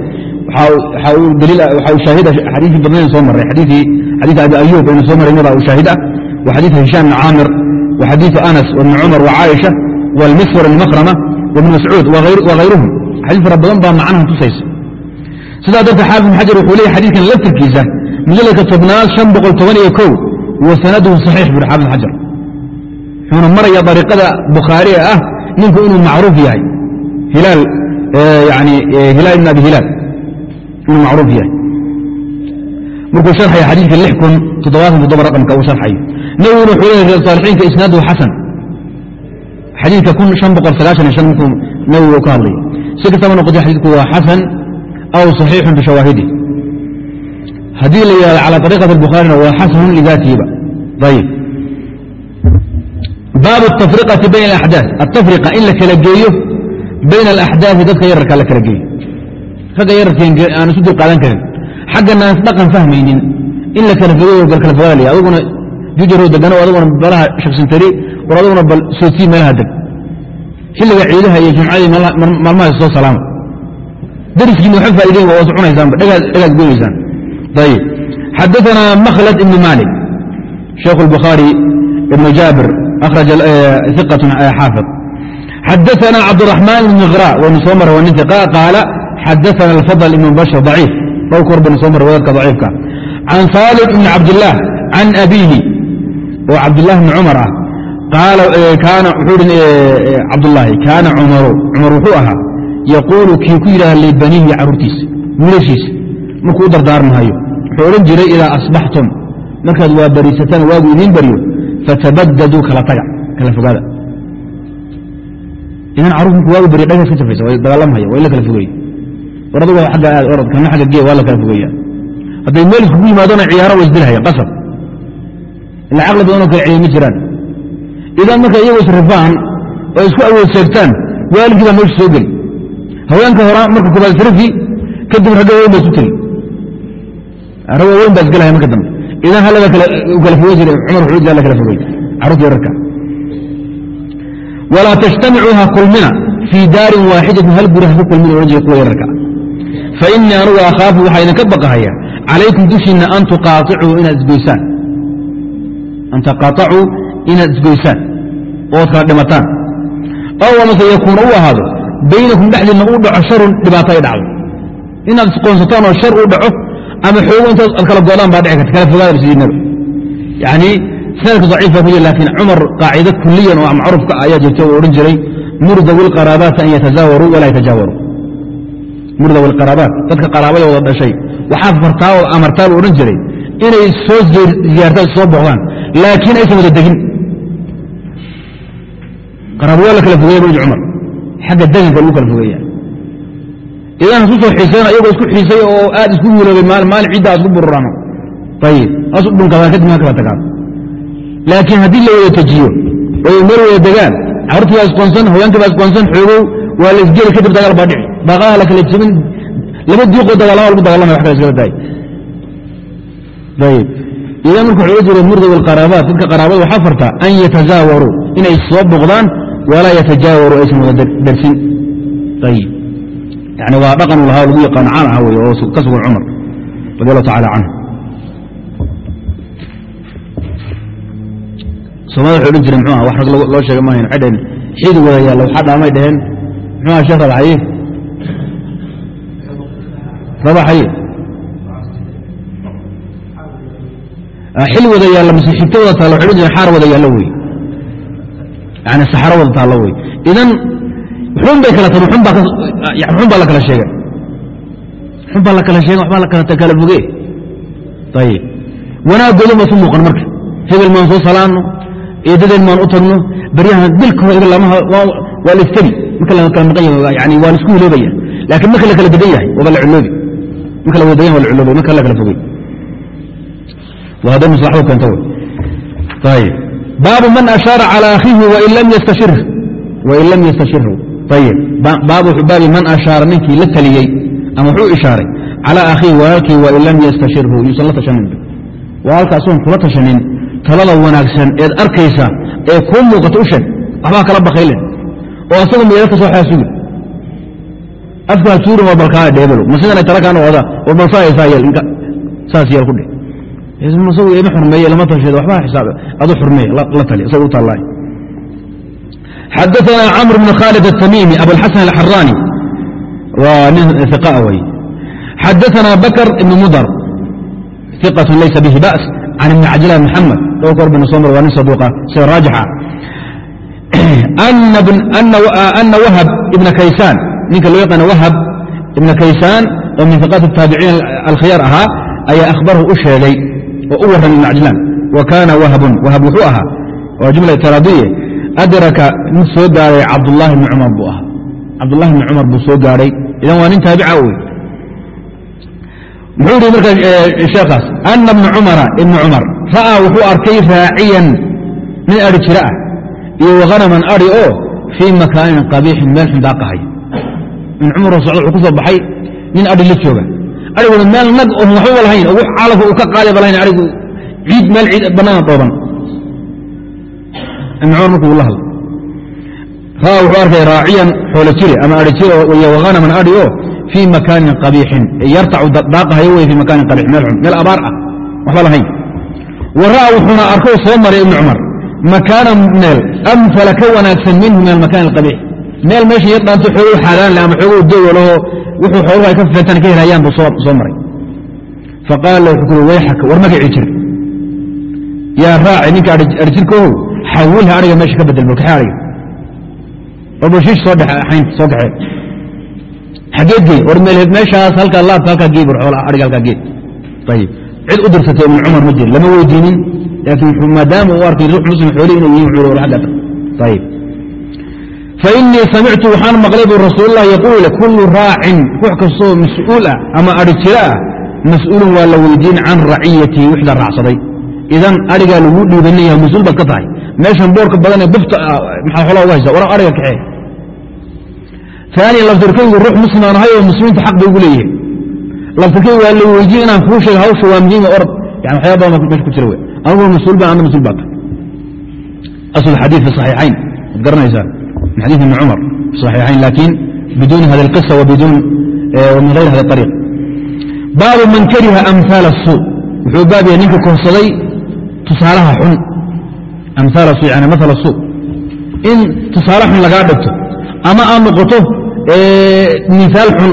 waxa uu daliil waxa uu shaahida xadiiskii badnayn soo marray abi ayuub aynu soo marray baa shaahid ah wa xadiis hishaam bn caamir wa xadiisu anas wabni cumar wa caaisha waalmiswar ibn makrama wabn mascuud wagayruhum xadiis fara badan baa macnahan tusaysa. Sidaa darteed xaafid ibn xajar wuxuu leeyahy xadiidkan laftirkiisa mujalladka tobnaad shan boqol toban iyo kow wa sanaduhu saxiix buri xaafid xajar. Wuxuuna maraya dariiqada bukhaari ee ah ninku inuu macruuf yahay hilaal yani hilaal ibn abi hilaal inuu macruuf yahay markuu sharxaya xadiidka lix kun toddobaatan toddoba raqamka uu sharxayo nawowina wuxuu leeyahy reer saalixiinka isnaaduhu xasan xadiidka kun shan boqol sagaashan iyo shan markuu nawowi uu ka hadlay si kastaba noqotay xadiidku waa xasan aw صaxiixun bishawaahidi haddii la yihahdo calى طariiqaة الbukhaarina waa xasanun lidaatihiba ayib baabu الtafriqati bayna اlaxdaaث atafriqa in la kala geeyo bayna alaxdaaثi dadka yararka la kala geeyo ragga yararkeen aan isu dul qaadan karin xaggana aan dhaqan fahmaynin in la kala fogeeyo bal kala fogaada laya aduguna jujarow degano aduguna balaha shagsantari war aduguna bal sootii meelaha deg xilliga ciidaha iyo jumcadii maalmahaas soo salaama dariskiina waxba faa'idayn waa was cunaysaanba dhagaad goynaysaan ayib xadaثana makhlad ibn malik sheekh الbukhaari ibn jaabir akhraj iqaة xaafid xadaana cabdiraxmaan ibn iqra waynu soo mara ninka qaala xadaana alfadl ibn mubashir daciif dhowr ka hor baynu soo mara wadadka daciifka can saalib ibn cabdillaah can abiihi oo cabdillah ibni cumar ah cabdulaahi kaana cumaru cumar wuxuu ahaa yaquulu kii ku yidhaha libaniihi carruurtiisa wiilashiisa markuu u dardaarmahayo wuxuu odhan jiray idaa asbaxtum markaad waa bariisataan waagu idiin baryo fatabadaduu kala taga kala fogaada idan carruur markuu waagu baryo dhagaas ka jafaysa way dagaalamhaya waa in la kala fogeeye war adugu agga aad orod kana xagga gee waa la kala fogeeya hadday meel iskugu yimaadona ciyaaro wa isdilhaya qasab. Ila caqli badanoo kala celiya ma jiraan. Idan marka iyagoo israfaan oo isku awood sheegtaan waalidkii baa meesha soo geli. Haweenka horaa marka koobaad israfi kadib ragga weyn baa isu tegi ragga weyn baa isgelaya marka dambe. Idan halaga kala fogey jiray cumar jira la kala fogey carruurta yararka walaa tajtamicu ha kulmina fii daarin waaxidatin hal guri ha ku kulmina jiray kuwa yararka fa inii anugu akhaafu waxaa idinka baqahaya calaykum dushiinna an tuqaaicuu inaad isgoysaan an taqaacuu inaad isgoysaan ood kala dhimataan ow amase yakuuna u ahaado baynakum dhexdiinna uu dhaco sharun dhibaato ay dhacdo inaad isqoonsataan oo shar uu dhaco ama xoogo intaad ad kala goodaan baa dhici karta kala fogaada basidiinaba yani sanadka daciif baa ku jira laakiin cumar qaacida kuliyan oo macruufka ayaa jirta oo odhan jiray murdawi lqaraabaati an yatazaawaruu walaa yatajaawaruu murdawi lqaraabaat dadka qaraabadooda dhashay waxaad fartaa oo amartaa buu odhan jiray inay soo ziyaartaan soo booqdaan laakiin aysan wada degin qaraabo waa la kala fogeeya buji cumar xagga deganka lagu kala fogeeya idan hasu soo xiiseen ayagoo isku xiisay oo aad isku wiiloobay maalin cidda aad ku bururaano ayib asu dhunkadaan kadib maa kala tagaan laakiin haddii la wada tejiyo oo meel wada degaan carruurtii baa isqoonsan haweenkii baa isqoonsan xoogow waa la isgeli kadib dagaal baa dhici. Daaqadaha la kala jebin laba diiqoo dagaalama lagu dagaalamaya wax kala iskala daay ayib idan marka wuxuu jira murdawi alqaraabaat dadka qaraabada waxaa fartaa an yatazaawaruu inay soo boqdaan walaa yatajaawaruu aysan wada dersin ayib yani waa dhaqan lahaa lagu yaqaan caan ah wey oo ka sugan cumar radi allahu tacala canhu soomaalida waxay odhan jireen mxuu aha wax rag loo sheegay maahayn waxay dhaheen xiidi wada yaalla waxaa dhaamay dhaheen muxuu aha sheekh rabaxaye rabaxaye xil wada yaalla mise xigto wada taalla waxay odhan jireen xaar wada yaallo wey yani saxaro wada taallo wey idan xun bay kala tan xun baa la kala sheegay. Xun baa la kala sheegay waxbaa la kala kala foge ayib wanaagooda ma su muuqan marka. Hebel maan soo salaanno eedadeen maan u tagno baryahan dilka hore lamaha waa la iftari marka la kala maqan yahay waa la isku hiloobaya laakiin marka la kala degan yahay waaba la culoobi marka la wada degan waa la culoobi marka la kala fogey keento wey ayib baabu man ashaara calى akhiihi wain lam yastashirh wain lam yastashirhu ayib baabu baabi man ashaara ninkii la taliyey ama wuxuu ishaaray calى akhiihi walaalkii wain lam yastashirhu yuusan la tashanin walaalka asagoon kula tashanin talada wanaagsan eed arkaysa ee kuu muuqata u sheeg waxbaa kala bakaylen oo asagu meelo ka soo xaasugi afkaa suurin waa balkaana dheebelo ma sidanay tala kaana wada war balsaaysaa yeel inka saas yeel ku dheh isagu ima xurmeeye lama tasheedo waxbaa xisaab adu xurmeeye la tali isaga u tallaay xadaثna cmr bn khaalid الtamimi abوlxasan الxarani waa nin iqa wey xadaثna bakr ibn mudr iqaة laysa bihi ba's can ibn cajlan mxamed dhow kor bn somr waa nin saduuqa sida raajixa ana wahab ibna kaysaan ninka loo yaqaana wahab ibna kaysaan oo min iqaat الtaabiciin alkhiyaar ahaa ayaa akhbarhu u sheegay oo u warran ibn cajlaan wa kaana wahbun wahab wuxuu ahaa waa jumla itiraadiye adraka mid soo gaadhay cabdullaahi bni cumar buu ahaa cabdullahi bni cumar buu soo gaadhay idan waa nin taabica wey muxuu yihi marka sheekhaas ana bna cumara ibni cumar ra'aa wuxuu arkay raaciyan nin adhi jira ah iyo wakhanaman adhi oo fii makaanin qabiixin meel xun daaqahay ibn cumar oo socda wuxuu ku soo baxay nin adhi la jooga. Ariguna meel nag oon waxbaba lahayn oo calafka uu ka qaadaba lahayn arigu ciid meel ciid bannaana dhooban. Ibn cumar markuu la hadlay raa wuxuu arkay raaciyan xoolo jire ama ari jire iyo wahanaman ari oo fii makaanin qabiixin yartacu daaqahayo wey fii makaanin qabiix meel xun meel abaar ah waxba lahayn wa ra'a wuxuuna arkoo soo maray ibnu cumar makaana meel amhala ka wanaagsan minhu min almakaan alqabiix meel meesha dhaanto xoogow xaadaan leh ama xoogow dowalaho wuxuu xooluhu ay ka feentaan ka helayaan buu soo maray faqaala wuxuu ku wayxaka war magacii jir yaa raaci ninka arjirkoohow xawilha ariga meesha ka bedel mulkaxe ariga oo bashiish soo dheayn soo kaxee xageed gey war meelheed meeshaas halkaa laabka halkaa xoola ariga halkaa gey ayib cid u dirsatay ibnu cumar ma jiro lama weydiinin laakiin maadaama uu arkay ruux muslim xooli inay yihiin wuxuu war agga ayib fainii samictu waxaan maqlay bu rasuululah yaquul kullu raacin ruux kastoo mas'uul ah ama ari jiro ah mas'uulun waa la weydiin can raciyatihi wixda raacsaday. Idan arigaa lagu dhiibanaya mas'uul baad ka tahay. Meeshan boorka badan ee bufta maxaa xoolaa uga haysa war ariga kaxee aaniya laftirkaygu ruux muslim ahay oo muslimiinta xaq bay ugu leeyihiin laftirkaygu waa la weydiin inaan kuu sheega hawsha waa muhiima orod. Yani waxyaa badan meesha ku jira wey anugu mas'uul baan anna mas'uul baa tahay. Asl xadiid fi saxiixayn. Waad garanaysaan. Min xadiid ibni cumar. Fi saxiixayn laakiin biduuni hadi alqisa wa biduun min hayri hada ariiq baabu man kariha amhaal الsuu wuxuu baab yahay ninka kohsaday tusaalaha xun. Amhaal suu yani maal suu in tusaale xun lagaa dhigto ama aad noqoto miaal xun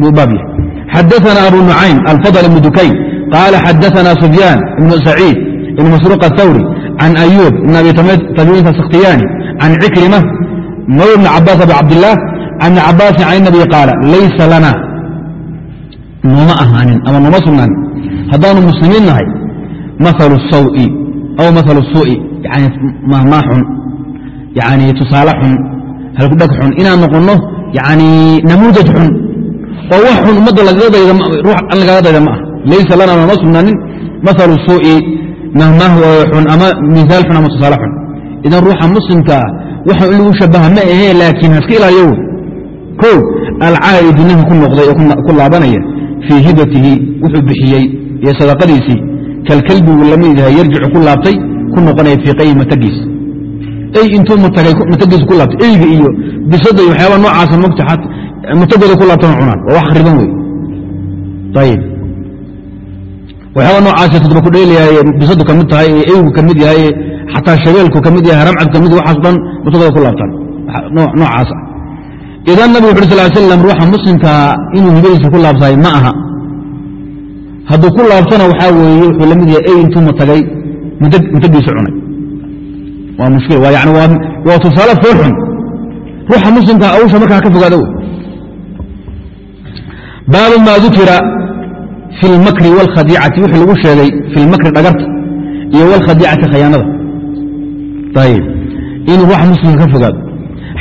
buu baab yahay. Xadaana abu nucaym alfadl ibn dukayn qaala xadaana sufyaan ibn saciid ibn masruuq athawri can ayuub ibn abi tamiimta sakhtiyaani can cikrima maw ibn cabaas abu cabdilaah can cabaasin can inabiy qaala laysa lana. Nooma ahaanin ama nooma sugnaanin. Haddaanu muslimiin nahay maalu sawi aw maalu suu'i yani mahmaa xun yani tusaale xun halkudhag xun inaan noqonno yani namuudaj xun. Oo wax xun ummadda lagaga dayda ma ah laysa lana nooma sugnaanin. Maalu suu'i mahmaah xun ama misaal xun ama tusaale xun. Idan ruuxa muslimkaa waxa in lagu shabaha ma ahee laakiin haska ilaaliyo ko alcaa'idu ninka ku noqday oo ku laabanaya fii hibatihi wuxuu bixiyey iyo sadaqadiisii. Kalkalbi wuu la mid yahay yarjicu ku laabtay ku noqonaya fii qayhi matagiis ey intuu matagiisa ku laabtay eyga iyo bisada iyo waxyaaba noocaasa mogta matagooda ku laabtana cunaan waa wax riban wey ayib waxyaaba noocaasa toddoba ku dheelayahay bisadu ka mid tahay eygu ka mid yahay xataa shabeelku ka yahay ramcad ka mid waxaas dhan matagooda ku laabtaan. Noocaas ah. Idan nabig wuxu sal slam ruuxa muslimkaa inuu hibadiisa ku laabtahay ma aha. Hadduu ku laabtana waxaa weeye wuxuu la yahay ey intuu matagay matagiisa cunay waa mushkil yani waa tusaale foolxun ruuxa muslimkaa awsha markaa ka fogaada wey baabu maa dukira fi اlmakri wاlkhadiicati wixii lagu sheegay fi lmakri dhagarta iyo wاlkhadiicati khayaanada ayib inuu ruuxa muslimka ka fogaado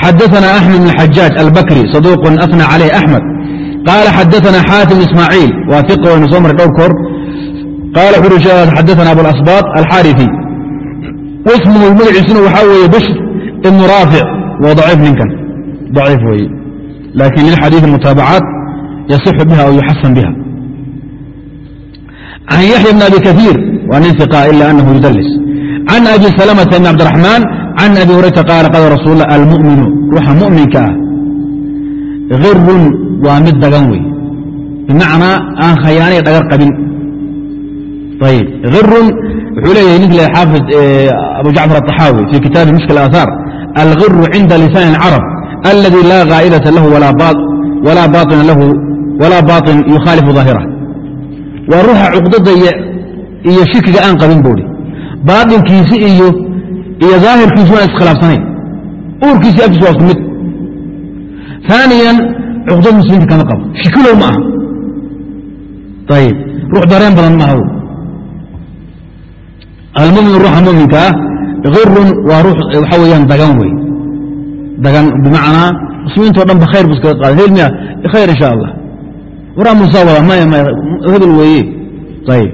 xadaثna أحmed بن xajاaج albakri صaduuq أثnى عalيه أحmed qala xadaثna xاatim ismاعيil waa iq waynu soo maray dhowr koor qala xuri xadaثna abuاlasbاط alxariثي wasmuhu magaciisuna waxaa weeye bishr ibnu raafic waa daciif ninkan daciif weeye. Laakiin lilxadiiث mutaabacaat yaصixu biha aw yuxasan biha. Can yaxya bn abi kaiir waa nin iqa ila anahu yudallis. Can abi salamata bn cabdiraxmaan can abi hurayta qaala qaala rasul lah almuminu ruuxa muminka ah hirun waa mid dagan wey bimacnaa aan khayaanay dhagar qabin. Ab hirun wuxuu leeyahay ninki le xaafid abu jacfar aلطaxaawi fi kitaabi mushkil aahaar alhiru cinda lisaan اlcarab aladi laa gaa'idata lahu walaa baطina lahu walaa baطin yukhaalifu ظaahirah waa ruuxa cuqdada iyo shirkiga aan qabin buuhi baaطinkiisi iyo iyo aahirkiisu waan iskhilaafsanayn uurkiisi agtiis waa isku mid aaniyan cuqdad muslimiinta kama qabo shikilow ma aha ayib ruux dareen badan maaha almumin ruuxa muminka ah hirun waa ruux waxa weyaan dagan wey. Dagan bimacnaa muslimiinto dhan ba khayr bu iskaga qaada hel miya khayr insha allah. Waraa musaa wada maya maya hebel weeye. Ayib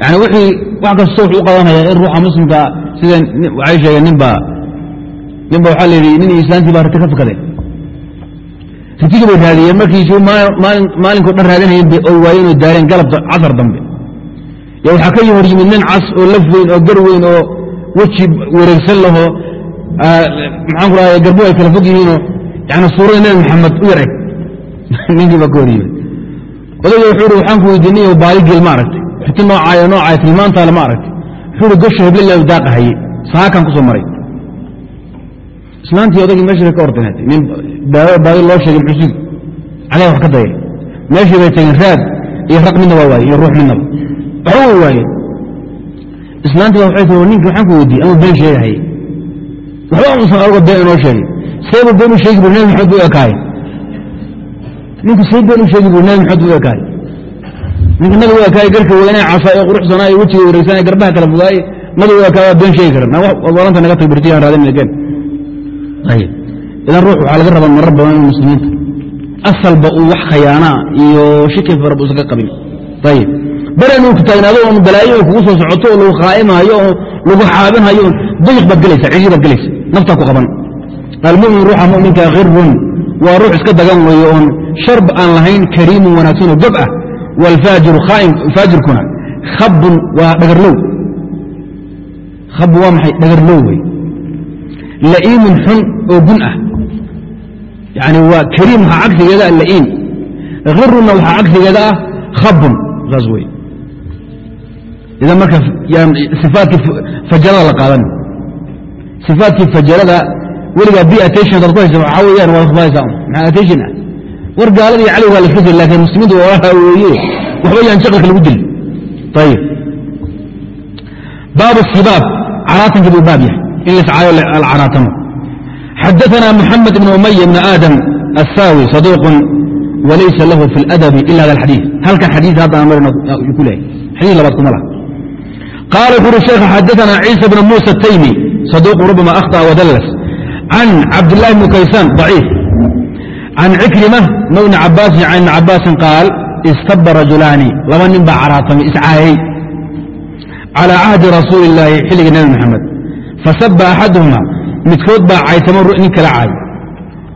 yani wixii wax kasta wuxuu u in ruuxa muslimka sida waxay sheegeen ninba ninba waxaa la yidhi nin islaantii baa rita ka fakadeen ritigii bay raadiyeen markiisuu maalinkao dhan raadinayeen bay oo waayeen oo daareen galabta casar dambe waxaa ka hor yimid nin cas oo laf weyn oo gar weyn oo weji wareegsan lahoo maxaan ku rahay garbo ay kala fog yihiinoo yani suurada nebi maxamed u yar eg ninkii baa ka hor yimid odayga wuxuu ihi waxaan ku weydiinay baaligeel ma aragtay. Xiti noocaayo noocaay tilmaantaale ma aragtay. Wuxuu ihi gosha heblila daaqahaye saakaan ku maray. Islaantii odaygii meeshii ka ordinatay nin baadi loo sheegay muxusugi cagaa wax ka dayay. Meeshii bay tageen raad iyo raq midna waa waaye iyo ruux midnaba waxba way waayeen islaantii ba waxay tii ninki waxaan ku weydiiyey ama been sheegahaye waxba uusan oga been inoo sheegay. Seeba been u sheegi bur nebi maxamed buu ekaaye ninku see been u sheegi bur nebi maxamed buu ekaaye ninka nabigu u ekaaye garka weynaa casaa ee quruxsanaa iyo wejiga wareegsanaa garbaha kala fogaaye nabigu u ekaaye waa been sheegi karan walanta naga tag birtiyaan raadin geen ayib. Idan ruux waxaa laga rabaa marar badan in muslimiinta asalba uu wax khayaanaa iyo shiki fara bu isaga qabin. Ayib bere inuu ku taagnaado oon balaayo kugu soo socoto oo lagu khaa'imaayo oo lagu xaabinhayo dayiq baad gelaysa cigi baad gelaysa naftaa ku qaban. Almumin ruuxa muminka khirun waa ruux iska dagan weeye oon sharb aan lahayn kariimun wanaagsanoo gob ah waalfaajiru faajirkuna khabun waa dhagarlow. Khab waa maxay? Dhagarlow wey. La'iimun xun oo gun ah. Yani waa kariim waxaa cagsigeeda ah la'iim khirunna waxaa cagsigeeda ah khabun saas wey idan marka sifaatkii fajarada la qaadan sifaatkii fajarada weligaa bi attention hadaad ku haysa waxaa weeyaan waad khbaaysaa maxaa attention ah war gaalada iyo caliga waa la iska jiri lakin muslimiintu waa waxa weeye waxba yaan jaqalka lagu dili ayib baabu sibaab caraatanka buu baab yahay in lascaayo la caraatamo xadaثna mxamed bn umaya bn aadam الsaawi صaduuq walaysa lahu fi اladabi ila hada اxadiiث halkan xadiiث haddaan marina ku lehay xadiiث labaad kuma laha qaala wuxu uhi sheekh xadaثna ciisa bn muسى الtaymi صaduuq rubama akhطأ wdls can cabdالlahi bn kaysaan ضaciif can cikrimة mawni cabaasin can ibni cabaasin qaal istaba rajulaani laba nin baa caraatamay iscaayey calى cahdi rasuuli الlaahi xilliga nebi mxamed fasaba axaduhuma midkood baa caytamo nin kala caay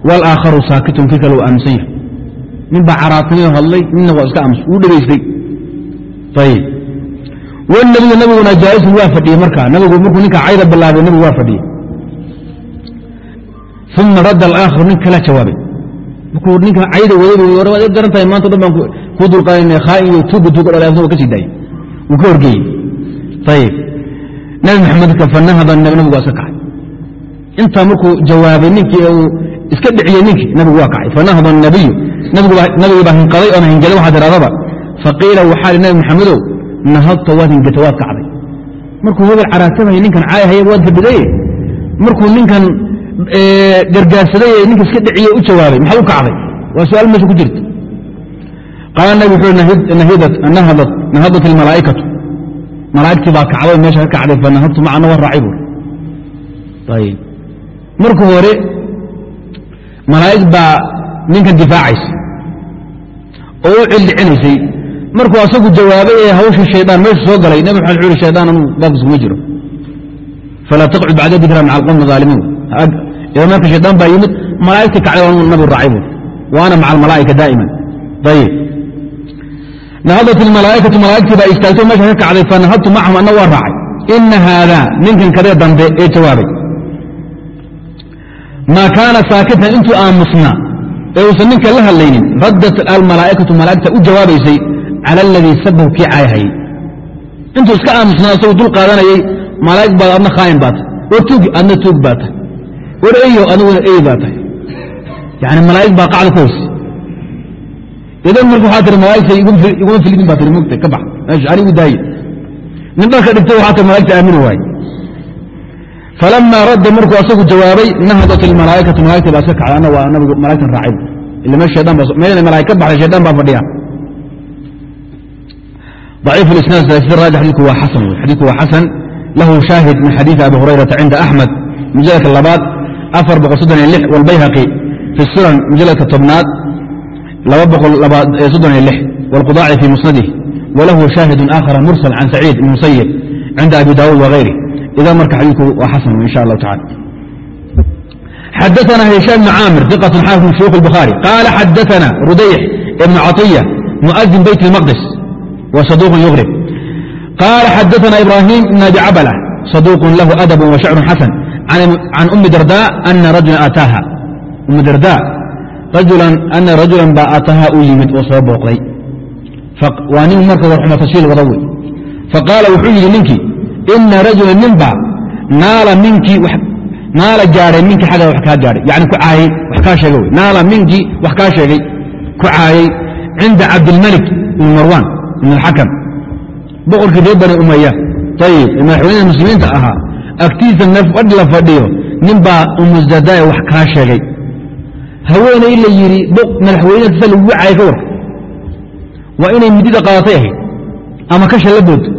wاlaakharu saakitun kii kale u aaminsan yahay nin baa caraatamay hadlay ninna waa iska aamus wuu dhegaystay ayib wnabiyu nabiguna jaalisun waa fadhiyey markaa nabigu markuu ninka cayda bilaabay nabigu waa fadhiyey uma radda alaakhar nin kala jawaabay markuu ninka cayda waday waad garan tahay maanta dhan baan kuu dulqaadana khaain iyo tuuga tuuga dhal wa ka sii daayey wuu ka horgeeyey ayib nabi maxamedka fanahada nabigu waa iska kacay intaa markuu jawaabay ninkii uu iska dhiciyey ninkii nabigu waa kacay fanahada nabiyu nabigii baa hinqaday oona hingelay waxaa tihahdaba faqiila waxaa li nabi maxamedow nahadta waad hingata waad kacday markuu hebel caraatamaya ninkan caayahaya waad fadhidaye markuu ninkan gargaarsaday ee ninka iska dhiciye u jawaabay maxaa u kacday waa su'aal meesha ku jirta qaala nabi wuxuu nahadat ilmalaa'ikatu malaa'igtii baa kacday meesha ka kacday fanahadtu macana waa raacay buuri ayib marka hore malaa'ig baa ninkan difaacaysa oo u cildhicinaysay markuu asagu jawaabay ee hawshii shaydaan meeshu soo galay nabi maxamed wuxu uhi shaydaan anuu baabkiis kuma jiro. Falaa taqcud bacda dikra maca alqowmi aalimiin idan marka shaydaan baa yimid malaa'igtii kacday anuu nabigu raacay buuri waana maca almalaa'ika daa'iman. Ayib nahadat ilmalaa'ikatu malaa'igtii baa istaagtay meesha ka kacday fanahadtu macahum anna waa raacay. Ina haada ninkan kadee dambe ee jawaabay. Maa kaana saakitan intuu aamusnaa. Ee uusan ninka la hadlaynin raddat almalaa'ikatu malaa'igta u jawaabaysay cala aladii sabahu kii caayahayey intuu iska aamusnaa isagoo dul qaadanayay malaa'ig baad adna khaayin baa tahay war tuugi adna tuug baa tahay war eyo adiguna ey baa tahay yani malaa'ig baa qacda ku hoysay idan marka waxaa tiri malaa'igta iguma filidin baa tiri mugta ka bax meesha anigu daaye nin dharka dhigtay waxaa tiri malaigta aamini waaye falama radda markuu asagu jawaabay nahadat ilmalaa'ikatu malaigta baa iska kacday anna waa nabigu malaigtan raacay ila meel shaydaan baa meel malaa'ig ka baxday shaydaan baa fadhiya ضعيف الإسناد في الراجح حديثه هو حسن حديثه هو حسن له شاهد من حديث أبي هريرة عند أحمد مجلة اللبات أفر بقى صدن اللح والبيهقي في السنن مجلة الطبنات لو بقى صدن اللح والقضاعي في مسنده وله شاهد آخر مرسل عن سعيد بن مسيب عند أبي داود وغيره إذا مرك حديثه وحسن إن شاء الله تعالى xadaثna هiشام بن cاamir ثقة xاaف من شhيوخ البخاري قال xadaثna رudayx بن caطية مؤذن بيت المقدس وصدوق يغرب قال xadaثna إبراهيم بن أبي cabلة صدوق له أdب وشعر xسن عن أmi dرداء أنa raجuلا atاha أmi dرداء أna rajuلا ba atاha u yimid oo soo booqday waa nin marka warxuma tashiil wada wey faqaala wuxuu yidhi ninkii ina rajula ninba naala minkii naala gaadhay minkii xagga wax kaa gaadhay yani ku caayey wax kaa sheegay wey naala minkii wax kaa sheegay ku caayey cinda cabdilmalik ibn marwan ibn alxakam boqorkii reer bani umaya ayib madaxweynada muslimiinta ahaa agtiisa fadhi la fadhiyo ninbaa umuzadae wax kaa sheegay haweeney la yidhi madaxweynea kasa lagugu caayay ka war waa inay midida qaadatay ahayd ama kasha la boodto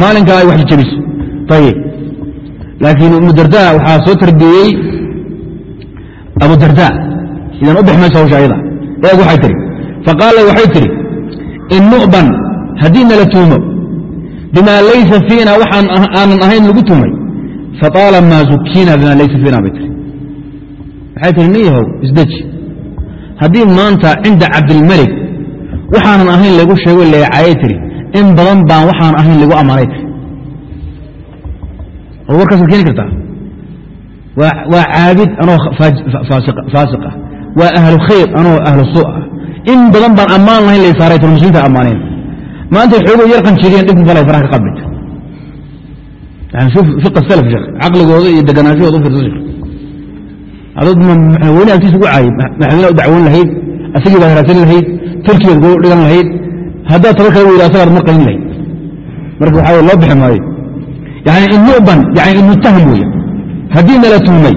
maalinkaa ay wax jajabiso ayib laakiin umu darda waxaa soo tarbiyey abu darda idan u bix mayso hawsha ayada eeg waxay tihi faqaala waxay tidhi in nu'ban haddii nala tuumo bimaa laysa fiina waxaan aanan ahayn lagu tumay fataala maa zukiina bimaa laysa fiina bay tihi waxay tihi nin yahow isdeji. Haddii maanta cinda cabdilmalik waxaanan ahayn lagu sheego leecayay tihi in badan baan waxaan ahayn lagu ammaanay tiri oo warkaasaad keeni kartaa? Waa caabid anoo faasiq ah. Waa ahlu khayr anoo ahlu suu ah in badan baan ammaan lahayn lay saaray tir muslimiinta ammaaneen. Maanta xoogoo yar qanjiriyeen dhibku falay faraha ka qablit yani shuf fiqa salaf sheekh caqligooda iyo deganaanshahooda u fiirsa adood madaxweyne agtiisa ugu caayay madaxweyne u dacwoon lahayd asagii baad raadsan lahayd turkigaad goo dhigan lahayd haddaad taba kala weyda asagaad mar qayn lahayd. Marka waxaa loo bixi maayo. Yani in yani in mutaham weeye haddii nala tuumay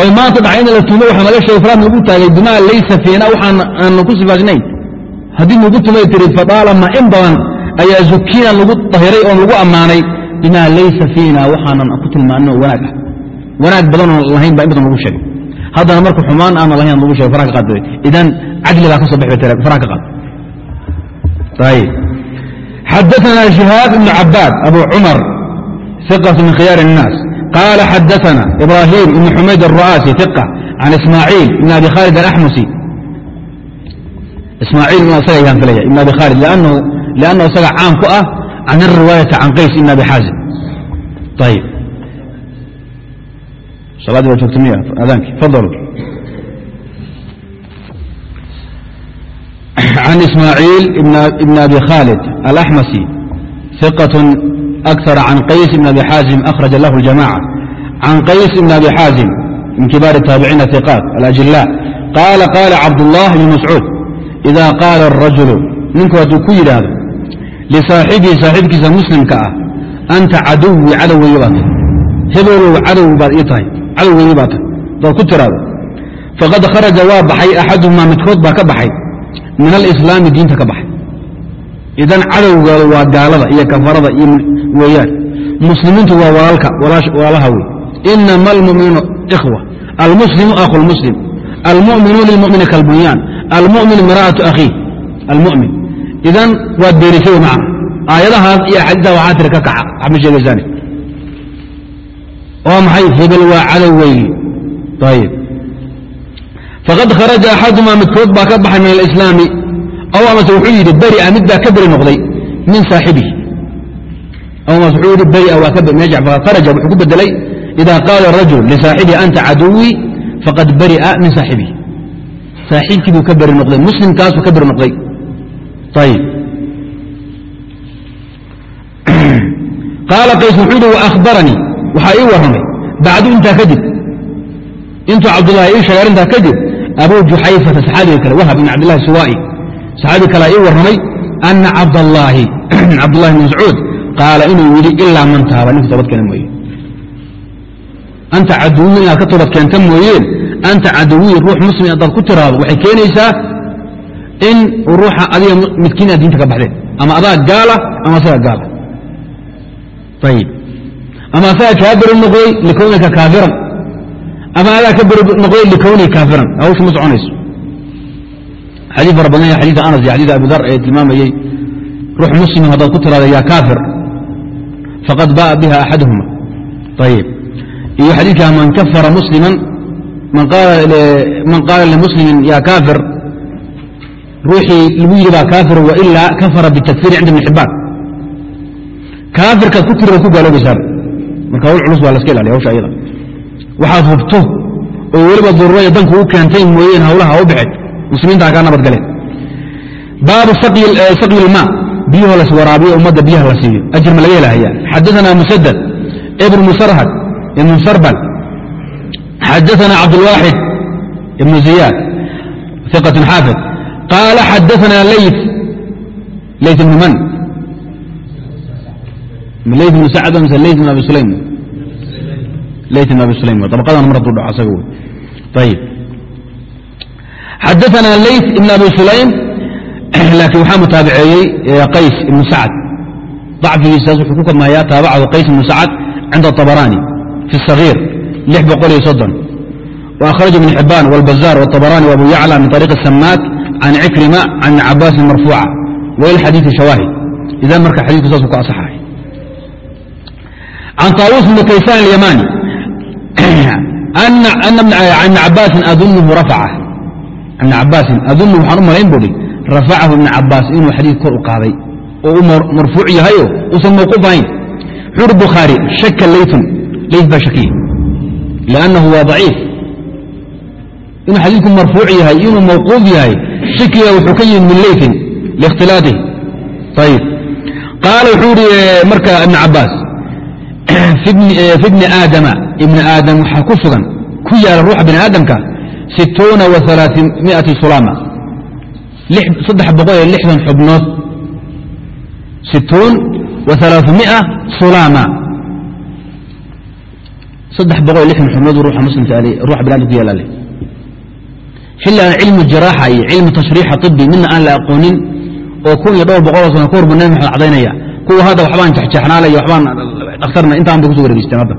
oy maanta dhacay in la tuumay waxaa naga sheegay faraad nagu taagay bimaa laysa fiina waxaan aanu ku sifaasnayn haddii nagu tumay tiri fataalama in badan ayaa zukiina lagu dahiray oon lagu ammaanay bimaa laysa fiina waxaanan ku tilmaanno wanaag ah wanaag badanoon lahayn baa in badan lagu sheegay haddana marka xumaan aanan lahayn lagu sheegay faraha ka qaad idan cadligaa ka soo baxi bay faraha ka qaad ayib xadaثna شihaab ibn cabaad abu cumar ثiqة min khiyaar الnaas قال حدثنا إبراهيم بن حميد الرؤاسي ثقة عن إسماعيل بن أبي خالد الأحمسي إسماعيل بن أسيا فليا بن أبي خالد لأنه لأنه سبع عام كؤة عن الرواية عن قيس بن أبي حازم طيب صلاة وتكتمية أذانك تفضلوا عن إسماعيل بن أبي خالد الأحمسي ثقة أكثر عن قيس بن أبي حازم أخرج له الجماعة عن قيس بن أبي حازم من كبار التابعين الثقات الأجلاء قال قال عبد الله بن مسعود إذا قال الرجل منك وتكوير هذا لصاحبه صاحبك مسلم كأه أنت عدو عدو يبات هبلو عدو بات عدو يبات كنت هذا فقد خرج وابحي أحدهما متخوض بك بحي min alislaami diinta ka baxay idan cadowgaada waa gaalada iyo kafarada iyo weeyaan muslimiintu waa walaalaha wey inama almuminuuna ikhwa. Almuslimu akhu lmuslim almuminu lilmumini kalbunyaan. Almumin miraatu akhiih. Almumin. Idan waad beenisay maca aayadahaas iyo axaadiisa waxaa tiri ka kaxa waxma sheegaysaane waa maxay? Hebel waa cadow weeye. Ayib faqad kharaja axaduma midkood baa ka baxay min alislaami. Aw amase wuxuu yidhi beria mid baa ka beri noqday min saaxibihi yidhi beria waa kharaja wuxuu ku bedelay ida qaala rajul lisaaxibihi anta caduwii faqad ana cabdallaahi cabdullahi bn mascuud qaala inuu yidhi ilaa man taaba. Ninka toobad keena mooye. Anta caduwiyi inaad ka toobad keenta mooyeen? Anta caduwiyi ruux muslim haddaad ku tiraado? Waxay keenaysaa in ruuxa adiga midkiin aad diinta ka baxdeen. Ama adaa gaala ama asaga gaala. Ayib ama asaga kaa noqday likownika kaafiran. Ama adaa ka beri noqday likownihi kaafiran. Hawsha ma soconayso. Xadii fara badan ya xadiida anas iyo xadiida abu dar ee tilmaamayey. Ruux muslim haddaad ku tiraada yaa kaafir faqad ba'a biha axaduhuma ayib iyo xadiidka man kafara musliman man qaala limuslimin ya kaafir ruuxii lagu yidhi baa kaafir wailaa kafara bitakfiri cinda ibn kaafirkaad ku tiri ku gaaloobaysaa marka hawl culus baa laska ilaaliya hawsha ayada waxaad hubto oo weliba daruuraya danku u keentay mooyeen hawlaha u baxeen muslimiinta kaa nabadgaleen baabu saqyi ilmaa biyahoo las waraabiyo ummadda biyaha la siiyo. Ajir ma laga helahaya xadaana musadad ibn musarhad ibn sarbal. Xadaana cabdulwaaxid ibn ziyaad iqat xaafid. Qaala xadaana leyt leyt ibn man? Leyt ibn sacd mise leyt ibn abi sulaym? Leyt ibn abi sulaym abaqadan mar hadduu dhaco asaga wey. Ayib xadaana leyt ibn abi sulaym laakiin waxaa mutaabiceeyey qays ibnu sacd dacfigiisaas wuxuu ku kamaayaa taabacahu qays ibnu sacd cinda aطabaraani fi الصaغيir lix boqol iyo soddon وأkhraja ibn xibaan wاlbazaar wالطabarani وabu yaclى min طariiq الsamaak can cikrima can ibni cabaasin marfuuca wailxadiiثi shawaahid idan marka xadiiku saasuu ku asaxay can طaawuus bn kaysaan اlyamani can ibni cabaasin adunuhu rafaca ibni cabaasin adunu waxaan u malayn bui rafacahu ibn cabaas inuu xadiid kor u qaaday oo u marfuuc yahayo uusan mawquuf ahayn. Xur bukhaari shaka leytun leyt baa shakiye. Liannahu waa daciif. Inuu xadiidku marfuuc yahay inuu mawquuf yahay shakiga wuxuu ka yimid min leytin liikhtilaatihi ayib qaala wuxuu ihi marka ibn cabaas fi aadama ibni aadam waxaa ku sugan ku yaalla ruuxa bini aadamka situuna wa alaaimiati sulama saddex boqol iyo lixdan xubnood situun wa alaaثumia sulama saddex boqol iyo lixdan xubnood ruuxa muslimka ruuxa biniadam ku yaalla leh cilmu jaraaxa iyo cilmu tashriixa طibi midna aan la aqoonin oo kun iyo dhowr boqoloo sano ka horba nabi maxamed cadaynaya kuwa hadda waxbaan jexjeexnaalaya waxbaan dhakhtarna intaan bay kuso wareegisteen hadda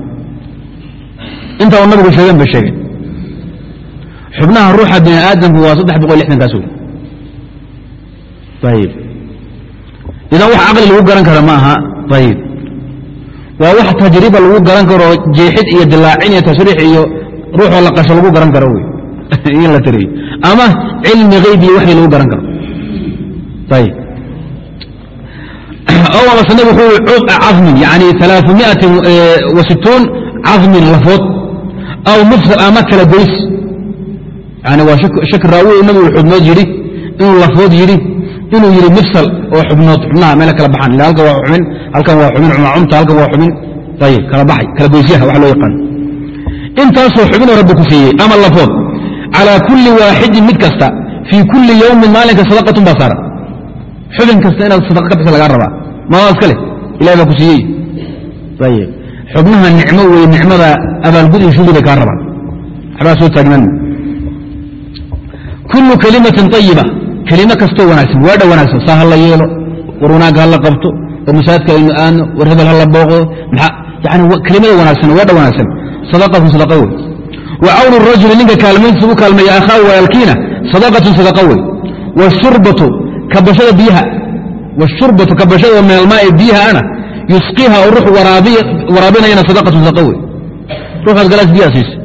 intaa uu nabigu sheegeen bay sheegeen xubnaha ruuxa bini aadamku waa saddex boqol iyo lixdankaas wey idan wax caqli lagu garan kara ma aha ayib waa wax tajriba lagu garan karo jeexid iyo dilaacin iyo tashriix iyo ruuxoo la qasho lagu garan karo wey in la tiriyo ama cilmi hayb iyo waxii lagu garan karo ayib o amase nabig wuxuu cazmin yani alaaثumiati wa situun cazmin lafood aw mufsal ama kala goys yani waa shaki raawi nabigu xubnood yidhi inuu lafood yidhi inuu yidhi mifsal oo xubnood xubnaha meel kala baxaan ila halkan waa xubin halkan waa xubin cumacumta halkan waa xubin ayib kala baxay kala goysyaha wax loo yaqaan. Intaasoo xubinoo rabbi ku siiyey ama lafood calaa kulli waaxidin mid kasta fii kulli yowmin maalinka sadaqatun baa saaran xubin kasta inaad sadaqa ka bixisa lagaa rabaa. Maadaa iska ilahi baa ku siiyey. Ayib xubnaha nicmo weye nicmada abaalgud iyo shugri bay kaa rabaan. Waxbaa soo taagnaan. Kullu kalimatin ayiba kelimo kastoo wanaagsan waadha wanaagsan saa ha la yeelo war wanaagga ha la qabto war masaajidka aynu aadno war hebel ha la booqdo yani kelimada wanaagsan waadha wanaagsan. Sadaqatun sadaqa wey. Wa cawnu rajuli ninka kaalmayntiisa u kaalmeeya akhaahu walaalkiina sadaqatun sadaqa wey. Washurbatu kabashada biyaha washurbatu kabashada min almaai biyahaana yusqiha oo ruux waraabinayana sadaqatun sadaqa wey. Ruuxaas galaas biyaha siisa.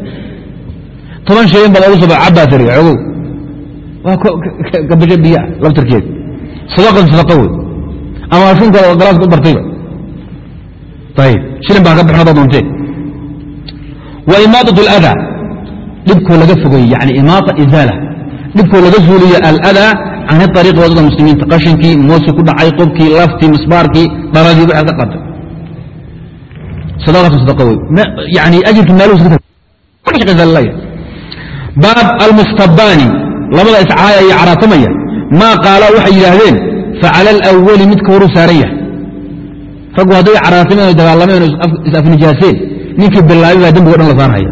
Toban shayin baad ogu soo cabbaa tiri ogow waa kabasho biyaa laftarkeeda sadaqatu sadaqa wey ama asinka galaaska u bartayba ayib shilin baa ka bixin hadaad doontee wa imaadat aladaa dhibkoo laga fogey yani imaata izaala. Dhibkoo laga zuuliyo aladaa can ariiqi waddada muslimiinta qashinkii moosi ku dhacay qobkii laftii misbaarkii dharadii waxaad ka qabtay sadaqatu sadaqa wey yani ajirkii maaluhu baab almustabaani labada iscaaya iyo caraatamaya maa qaalaa waxay yidhaahdeen facala alawali midka horuu saaran yahay. Raggu hadday caraatameen o dagaalameen oo is-afnijaaseen ninkii bilaabay baa dembigo dhan la saarhaya.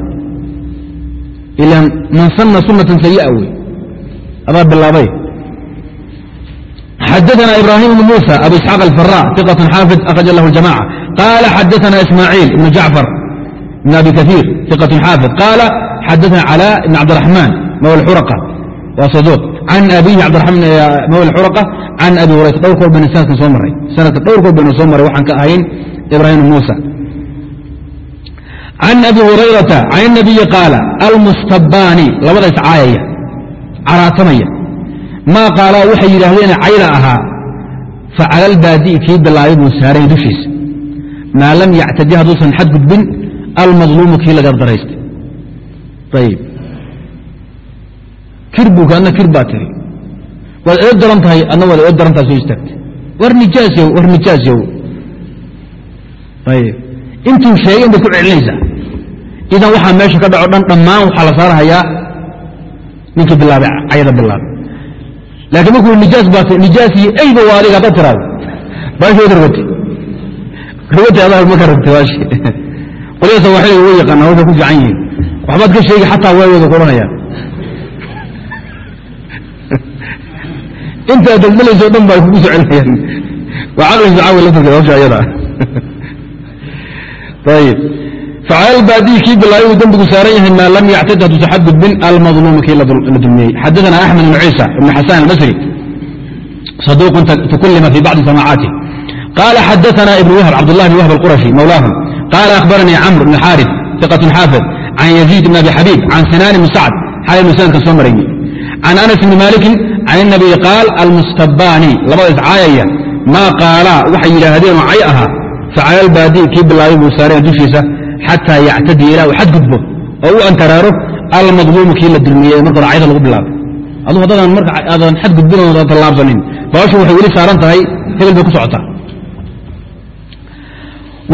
Ilaan man sanna sunnatan sayi'a wey adaa bilaabay xadaana ibrahim ibn muusa abu isxaaq alfara iqatun xaafid akraj lahu ljamaca qaala xadaana ismaaciil ibnu jacfar ibn abi kaiir iqatun xaafid. Qaala xadaana calaa ibn cabdiraxmaan mawlxuraqa aoo an abihi bdimawel cura an abi hurara dhowr kolbana sanadkan soo maray. Sanadka dhowr kolbana soo maray waxaan ka ahayn ibrahim muusa. Can abi hurayrata can nabiyi qaala almustabaani labada caayaya caraatamaya. Maa qaalaa waxay yidhaahdeen cayda ahaa. Facala albaadi'i kii bilaabay buu saaray dushiisa. Maa lam yactadi haduusan xad gudbin almadluumu kii laga daraystay ayib kir buu adna kir baa tiri waad eed daran tahay adna waad eed daran tahay soo istaagtay. War nijaasyow war nijaasyow ayib. Intuu sheegay bay ku celinaysaa idan waxaa meesha ka dhaco dhan dhammaan waxaa la saarhayaa ninkii bilaabay cayada bilaabay. Laakiin markuu nijaas baa nijaas iyo eyba waa adiga haddaad tiraado. Baashi wad rogati rogati adaa marka rogtay baashi qolyada sawaaxiliga way yaqaanaa waxay ku fiican yihiin. Waxbaad ka sheegi xataa ku odhanayaan intaa daldalaysoo dhan ba ay kugu soo celinayaan waa caqli sacaawi la turkay hawsha ayada. Ayib facala albaadiyi kii bilaabay uu dembigu saaran yahay maa lam yactad hadduusa xadgudbin almadluumu kii la dulmiyey. Xadaana axmed ibn ciisa ibn xasan almasri saduuqun tukullima fi bacdi samaacaatih qaala xadaana ibn wahb cabdullah bn wahb alqurashi mawlaahum. Qaala akhbaranii camr ibn xaarif iqat xaafid can yaziid ibn abi xabiib can sinaan ibn sacd xalaynu sanadka soo marayni. Can anas ibni maalikin can الnabiy qaal almustabaani labada iscaayaya maa qaalaa waxay yidhaahdeen oo cay ahaa facala albaadi kii bilaabay buu saareen dushiisa xataa yactadi ilaa uu xadgudbo oo u antaraaro almadluumu kii la dulmiyey marka hore cayda lagu bilaabay aduu haddaadan marka aadan xadgudbin oo tallaabsanin baashu waxay weli saaran tahay hebel bay ku socotaa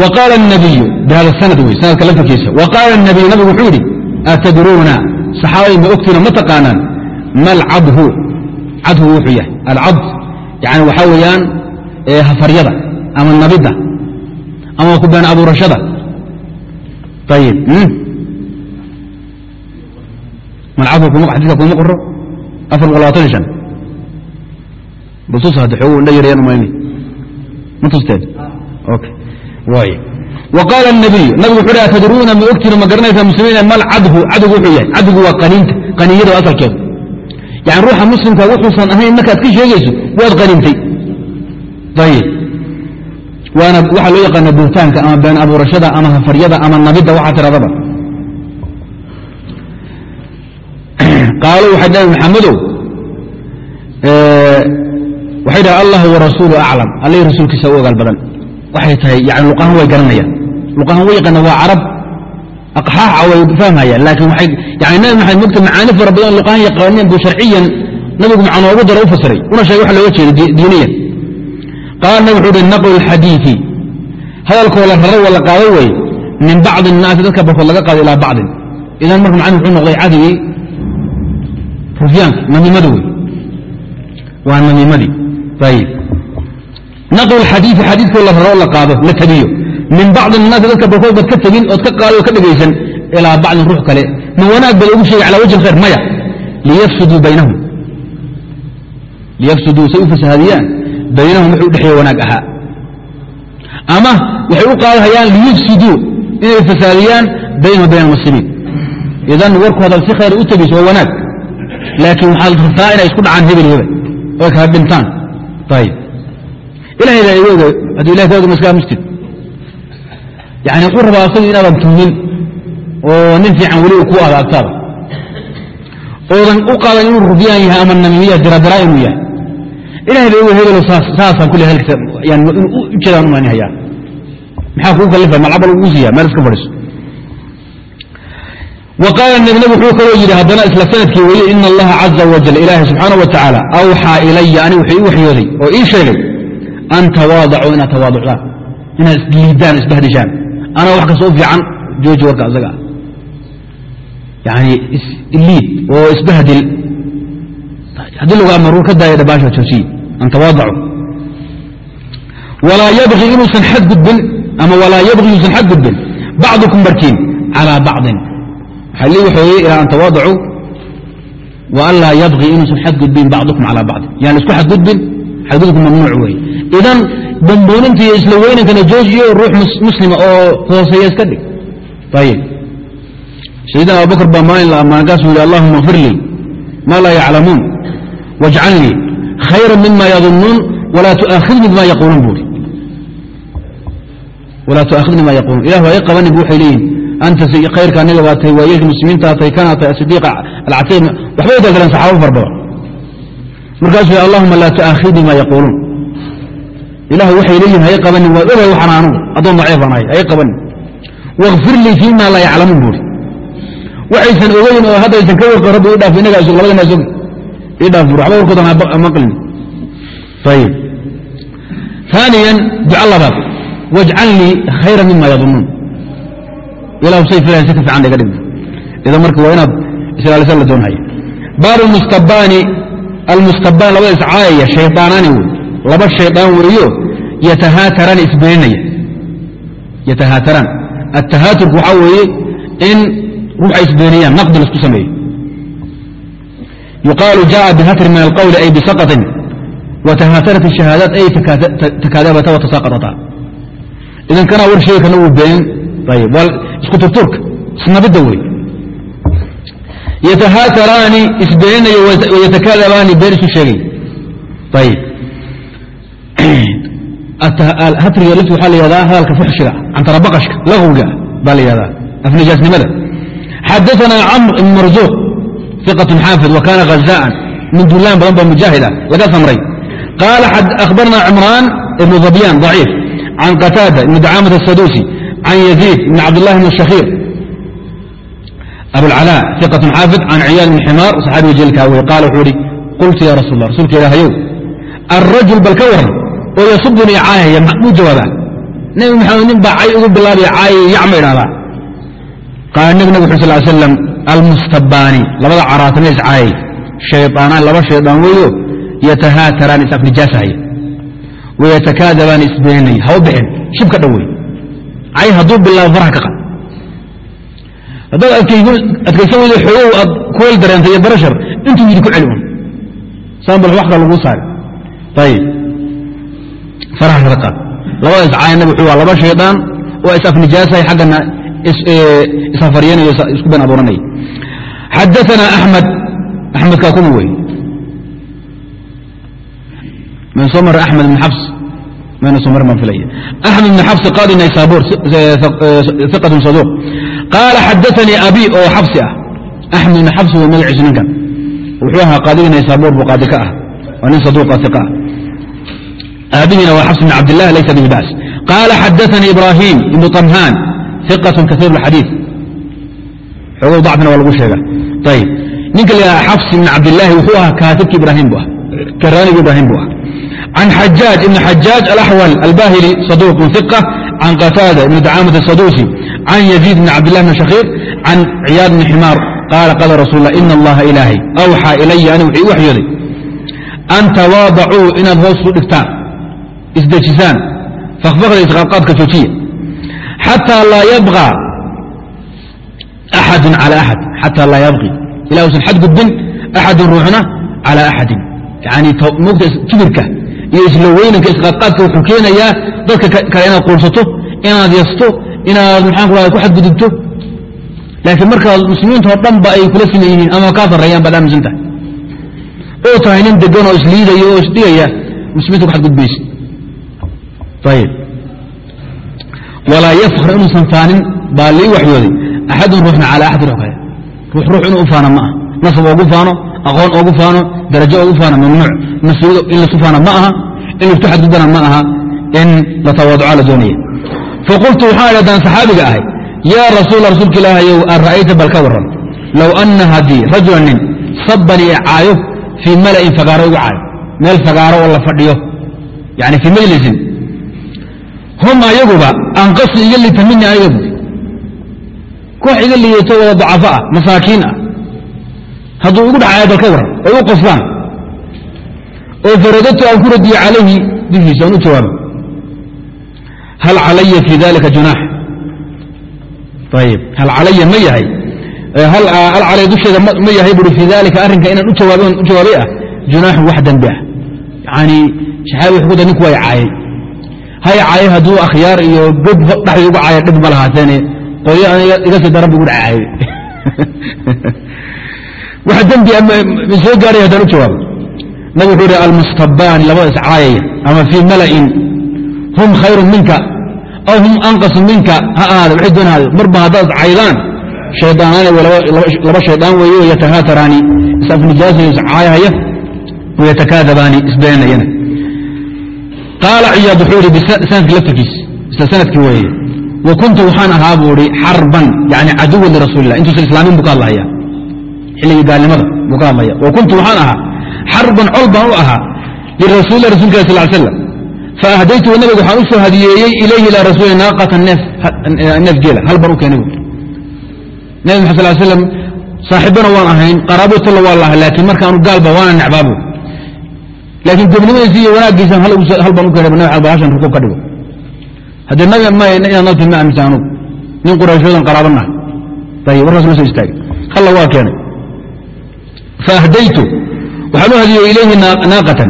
wa qaala الnabiyu bihada sanad wey sanadka laftirkiisa wa qaala الnabiy nabigu wuxuu yidhi atadruuna saxaabadii ma ogtiina ma taqaanaan ma alcadhu cadhu wuxuu yahay. Alcad yani waxaa weeyaan hafaryada ama nabidda ama ku been abuurashada. Ayib malcadhu xadiiska kuma qoro afar boqol labatan iyo shan. Baltus hadda xoogu indha yarayaan umayni ma tusteen okay waay الnabiy nabigu wuxuu hi atadruuna ma ogtiina ma garanaysaa muslimiina mal cadhu cadhu wuxuu yahay. Cadhigu waa qaniinta qaniiyada waa asalkeedu yani ruuxa muslimka wuxuusan ahayn markaad ka sheegayso waad qaniintay ayib waana waxaa loo yaqaana buhtaanka ama been abuurashada ama hafaryada ama nabidda waxaa tiradaba. Qaalo waxay dhahen maxamedow waxay dhahen allah warasuulu aclam. Allih rasuulkiisa u ogaal badan. Waxay tahay yani luqahan way garanayaan. Luqahan way yaqaana waa carab aqxaaxa way fahmayaan laakiin waxay yani nabi maxamed mogta macaani fara badan luqahan yaqaaneen buu sharciyan nabigu macno ugu daro u fasiray una sheegay waxa looga jeeda diiniyan qaala nabig wuxuu uhi naqlu lxadiidi hadalkoo la raro wa la qaado wey min bacdi الnaasi dadka barkood laga qaado ilaa bacdin idan marka macni wuxuu noqday cadigii rufyaanka namiimada wey waa namiimadii ayib naqlu lxadiidi xadiidkoo la raro la qaado la tabiyo min bacdi naasi dadka barkood baad ka tegin ood ka qaada oo ka dhegaysan ilaa bacdin ruux kale. Ma wanaag baad ugu sheegay cala wajhi khayr maya. Liyafsuduu baynahum. Liyafsuduu say u fasahaadiyaan. Baynahum wuxuu dhexeeye wanaag ahaa. Ama waxay u qaadahayaan liyufsiduu inay fasaadiyaan baynahum bayna almuslimiin idan warku hadaad si khayr u tegayso waa wanaag. Laakiin waxaad rabtaa inay isku dhacaan hebel hebel. Oy kala dhintaan ayb ilahayda egoga hadduu ilahay ka ogmaska mustid yani wuxuu rabaa asagu inaadan tuumin oo nin fiican weli ku adaagtaada oodan u qaadan inuu rufyaan yahay ama namiimiya diradiraa inuu yahay ilahay ba igu hebelo saasaan kule halkiisa yani inuu u jeedaan u maani hayaa maxaa kuu kalifa malcabal ugu siiya meel iska fadhiiso nabi nabig wuxuu kaloo yidhi haddana isla sannadkii weye ina allaha caza wajal ilaahay subxaanaه wa tacaala awxaa ilaya ani wuxuu ii waxyooday oo ii sheegay an tawaadacuu inaad tawaaducdaan inaad isliidaan isbahdishaan anaa wax kasta u fiican jooji warka asaga ah yani liid oo isbahdil haddii lagu amar ka daaya dhabaasha joojiye an tawaadacu walaa yabgi inuusan xadgudbin ama walaa yabgi inuusan xadgudbin bacdukum barkiin calىa bacضin waxaa lii waxooyey ilaa an tawaadacuu wa an laa yabgi inuusan xadgudbin bacdukum calىa bacضin yani isku xadgudbin xadgudubku mamnuuc weeye idan bambooninta iyo isla weynankana joojiyo ruux muslima oo hooseeya iska dhig. Ayib sayidina abubakr baa maalin la ammaan kaasuu allahuma اkfir lii ma laa yaclamuun wاjcalnii khayra mima yadunnuun walaa tuaakhidnii bima yaquuluun buuri walaa tuaakhidnii bima yaquuluun. Ilah waa i qabanin bu waxay leeyihiin anta khayrka aniga baa tahay waayelka muslimiintaa tahay kanaa asidiiqa alcatiiq waxbay dalgaleen saxaabo far badan markaasuu yhi allahuma laa tu'aakhidnii ma yaquuluun ilahu waxay leeyihiin hay qabanin waad ogay waxaan anugu addoon daciifan ahay hay qabanin wakfir lii fii ma laa yaclamuun buuri waxaysan ogeyn oo haddaysan ka warqo rabbi i dhaaf inagaa isog labadana isog ii dhaaf buuri waxba warkoodan maqlin ayib ثaaniya duca labaad. Wajcal lii khayra mima yadunuun ilahu say filayan si ka fiican iga dhigmo idan marka waa inaad islaalisa la doonhaya baab mustabaani almustabaan labada iscaayaya shaydaanaani wey laba shaydaan weeyo yatahaataraan isbeeninaya yatahaataraan atahaaturku waxaa weeye in ruuxa isbeeniyaan naqdi laisku sameeyo yuqaalu jaءa bihatrin min alqawli ay bisaqatin watahaatarat الشhahaadaat ay takaadabata watasaqatata idan kanaa war sheegi kana uu been ayb waa isku turturka isnabidda wey yatahaataraani isbeeninayo wayatakaadabaani been isu sheegay ayb hatriga lafti waxaa layihahdaa hadalka fuxshiga cantarabaqashka laqowga baa layihahdaa afnajaasnimada xadaana camr ibn marzuuq fiqatun xaafid wa kaana khazaan min dulaan badan baa mujaahida laga samray. Qaala akhbarna cimraan ibn dabyan ضaciif can qataada ibn dacaamat asaduusi can yaziid ibn cabdillahi bn shakiir abulcalaa fiqatun xaafid can ciyaal ibn ximaar saxaabiga jilkaa qaala wuxuu ihi qultu ya rasul lah ilaahayow alrajul bal ka waran oo yasubuni caayaya muu jawaabaa nabi maxamed nin baa cay ugu bilaabaya caayay yac ma idhahdaa qaala nabi nabg xur sal slam almustabaani labada caraatana is caayay shayطaanaan laba shaydaan weeyo yatahaataraani is afnijaasahaya wayatakaadabaani isbeeninaya haba bixin shibka dhan wey cay hadduu bilaabo farha ka qad haddaad adkaysan weydo xoogow aad kuweel dareentay iyo barashar intuu yidhi ku celi un saan bal wax ka laguu saari faraha kaga qaad labada iscaayana wuxuu waa laba shaydaan waa is afnijaasahay xaggana isafaryanay isku been abuuranay. Xadaana axmed axmedkaa kuma wey maynu soo marray axmed ibn xabs maynu soo marin baan filaya axmed ibn xabs qaadi naysaabuur iqatun saduuq. Qaala xadaanii abi oo xabsi ah. Axmed ibn xabs waa magaciisu ninkan wuxuu ahaa qaadigii naysaabuur buu qaadi ka ah. Waa nin saduuqa iqa ah aabihiina waa xabs bn cabdlah laysa bihi bas qaala xadaanii ibrahim ibnu طamhaan iqat kaiir اxadii xoogow dacfina waa lagu sheega ayb ninka la ydhaha xabs ibn cabdilaahi wuxuu ahaa kaatibki ibrahim bu ah karaanigi ibrahim buu ah can xajaaj ibn xajaaj alaxwal albahili saduuqun iqa can qataada ibn dacaamad asaduusi can yaziid bn cabdilah bn shakiir can ciyaad bni ximaar qaala qaala rasul lah ina allaha ilaahay awxaa ilaya ani wuxuu i waxyooday an tawaadacuu inaad hoos u dhigtaan isdejisaan. Fakfakda isqaadqaadka joojiya xataa laa yabqa axadun cala axad xataa laa yabqi. Ilaa usan xad gudbin axadun ruuxna calaa axadin yani mogta kibirka iyo isla weynanka wuxuu keenayaa dadka kale inaad quursato inaad yasto inaad maxaan ku ku xadgudubto laakiin markaad muslimiinta oo dhanba ay kula siman yihiin ama kaa sarreeyaan baad aaminsantahay oo tahay nin degan oo isliidaya oo isdhigaya muslimiinta ku xadgudbaysa walaa yafkhr inuusan faanin baa lii waxyooday axadun ruuxna cala axad ruux kale ruux ruux inuu u faano ma aha nasab oogu faano aqoon oogu faano darajo oogu faano mamnuuc mas'uuliyad in lasu faano ma aha in la isku ma aha in la tawaaduca la doonaya faqultu waxaan idhi haddaan saxaabiga ahay yaa rasuula rasuulka ilaahayow an bal ka warran low anna haddii rajula nin sabbanii caayo fii mala'in fagaaro igu caayo meel fagaaro oo la fadhiyo yani fii majlisin hum ayaguba anqasu iga liita mini aniga buuri koox iga liidato wada dacafo ah masaakiin ah. Hadduu igu dhacayo bal ka warran oo igu qoslaan oo faradadtu aan ku radiyo calayhi dushiisa aan u jawaabo. Hal calaya fii dalika junaax? Ayib hal calaya ma yahay? Hal calaya dusheeda ma yahay buuri fii dalika arrinka inaan u jawaabay ah? Junaaxun wax dembi ah yani saxaabi wuxuu ku da ninku way caayay hay caayay hadduu akhyaar iyo god dhexdii uga caaya dhib ma lahaateene qolyo aan iga sii daran bu igu dhacaayay wax dembi ma soo gaaray haddaan u jawaabo. Nabig wuxuu ihi almustabaani labada iscaayaya ama fii mala'in hum khayrun minka aw hum anqasu minka ha ahaada waxay doonahaado marba haddaad caydaan shaydaanaani laba shaydaan weeye yatahaataraani isafnijaasayo iscaayahaya wayatakaadabaani isbeenayana qaala ciyaad wuxuu ihi bisanadki laftirkiis isla sannadkii weeye wa kuntu waxaan ahaa buu ihi xarban yani caduwan lirasuulillah intuusan islaamin buu ka hadlahaya xilligii gaalnimada buu ka hadlaya wa kuntu waxaan ahaa xarban col baan u ahaa lirasuulilah rasulka sal l slam faahdaytuhu nabiga waxaan u soo hadiyeeyey ilayhi ilaa rasuuli naaqatan neef geela hal baan u keenay bu nabi maxad sal slam saaxiibana waan ahayn qaraabo talla waa lahay laakiin markaanu gaalba waana necbaabu laakiin gobnimadiisi iyo wanaaggiisa hal baan u keenay nabi xad bahashan rukuub ka dhigo. Haddee nabi ma inaad nafti ma aaminta anugu nin qurayshoodan qaraabanahay ayib warkaas ma soo istaagay halla waa keenay. Faahdaytu waxaan u hadiyey ilayhi naaqatan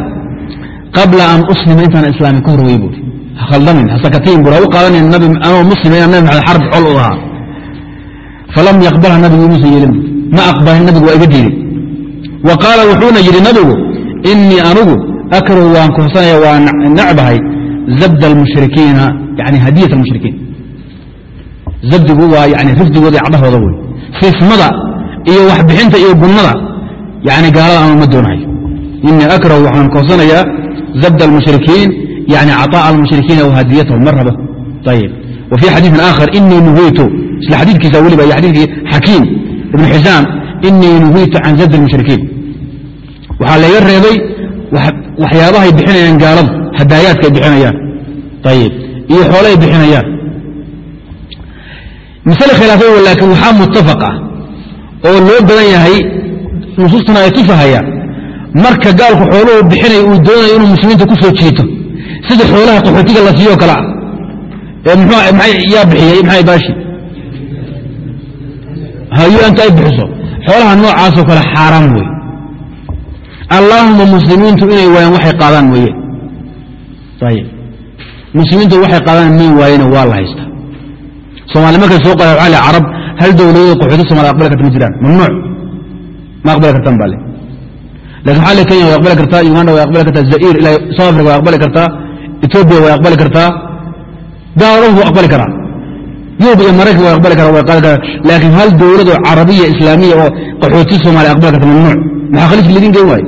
qabla an uslima intaan islaamin ka horwey buui ha khaldamin ha sakatiin bur ha u qaadanin nabi anoo muslima inaan nabi maxamed xarb col u ahaa. Falam yaqbalha nabigu imuusan yeelin. Ma aqbalin nabigu waa iga diiday wa qaala wuxuuna yidhi nabigu inii anugu akrahu waan kohsanaya waa necbahay zabd almushrikiina yani hadiyat almushrikiin zabdigu waa yani rifdigooda iyo cadhahooda wey siismada iyo waxbixinta iyo gunnada yani gaalada ama ma doonahay inii akrahu waxaan kohsanayaa zabd almushrikiin yani caطاء almushrikiina whadiyatahum ma rabo ayb w fي xadiiثin آkhar inii nuhiitu isla xadiikiisa weliba iyo xadiikii xakiim ibn xisaam inii nuhiitu can zabd اlmushrikiin waxaa layga reebay waxyaabahay bixinayaan gaaladu hadaayaadkaay bixinayaan. Ayb iyo xoolaay bixinayaan. Masle khilaafay laakiin waxaa mutafaq ah oo loo badan yahay nusuustuna ay tusahayaan marka gaalku xooluhu bixinay uu doonayo inuu muslimiinta ku soo jiito. Sida xoolaha qaxootiga la siiyo kale ah. Ee yaa bixiyey maxay baashi? Hayo anta ay bixiso. Xoolaha noocaasoo kale xaaraan wey allaahuma muslimiintu inay waayaan waxay qaadaan weeye. Ayib muslimiintu waxay qaadaan may waayena waa la haystaa soomaali markay soo waxa le carab hal dowladood qaxooti somaliya aqbali karta ma jiraan mamnuuc. Ma aqbali kartaan baa le laakiin waxaa le kenya way aqbali kartaa uganda way aqbali kartaa zair ila south africa way aqbali kartaa etoobiya way aqbali kartaa. Gaaladahu wuu aqbali karaa. Yurub iyo maraykan way aqbali karaa way qaadi karaa laakiin hal dowlad oo carabiya islaamiya oo qaxooti soomaaliya aqbali karta mamnuuc. Maxaa khaliiska lidin geen waaye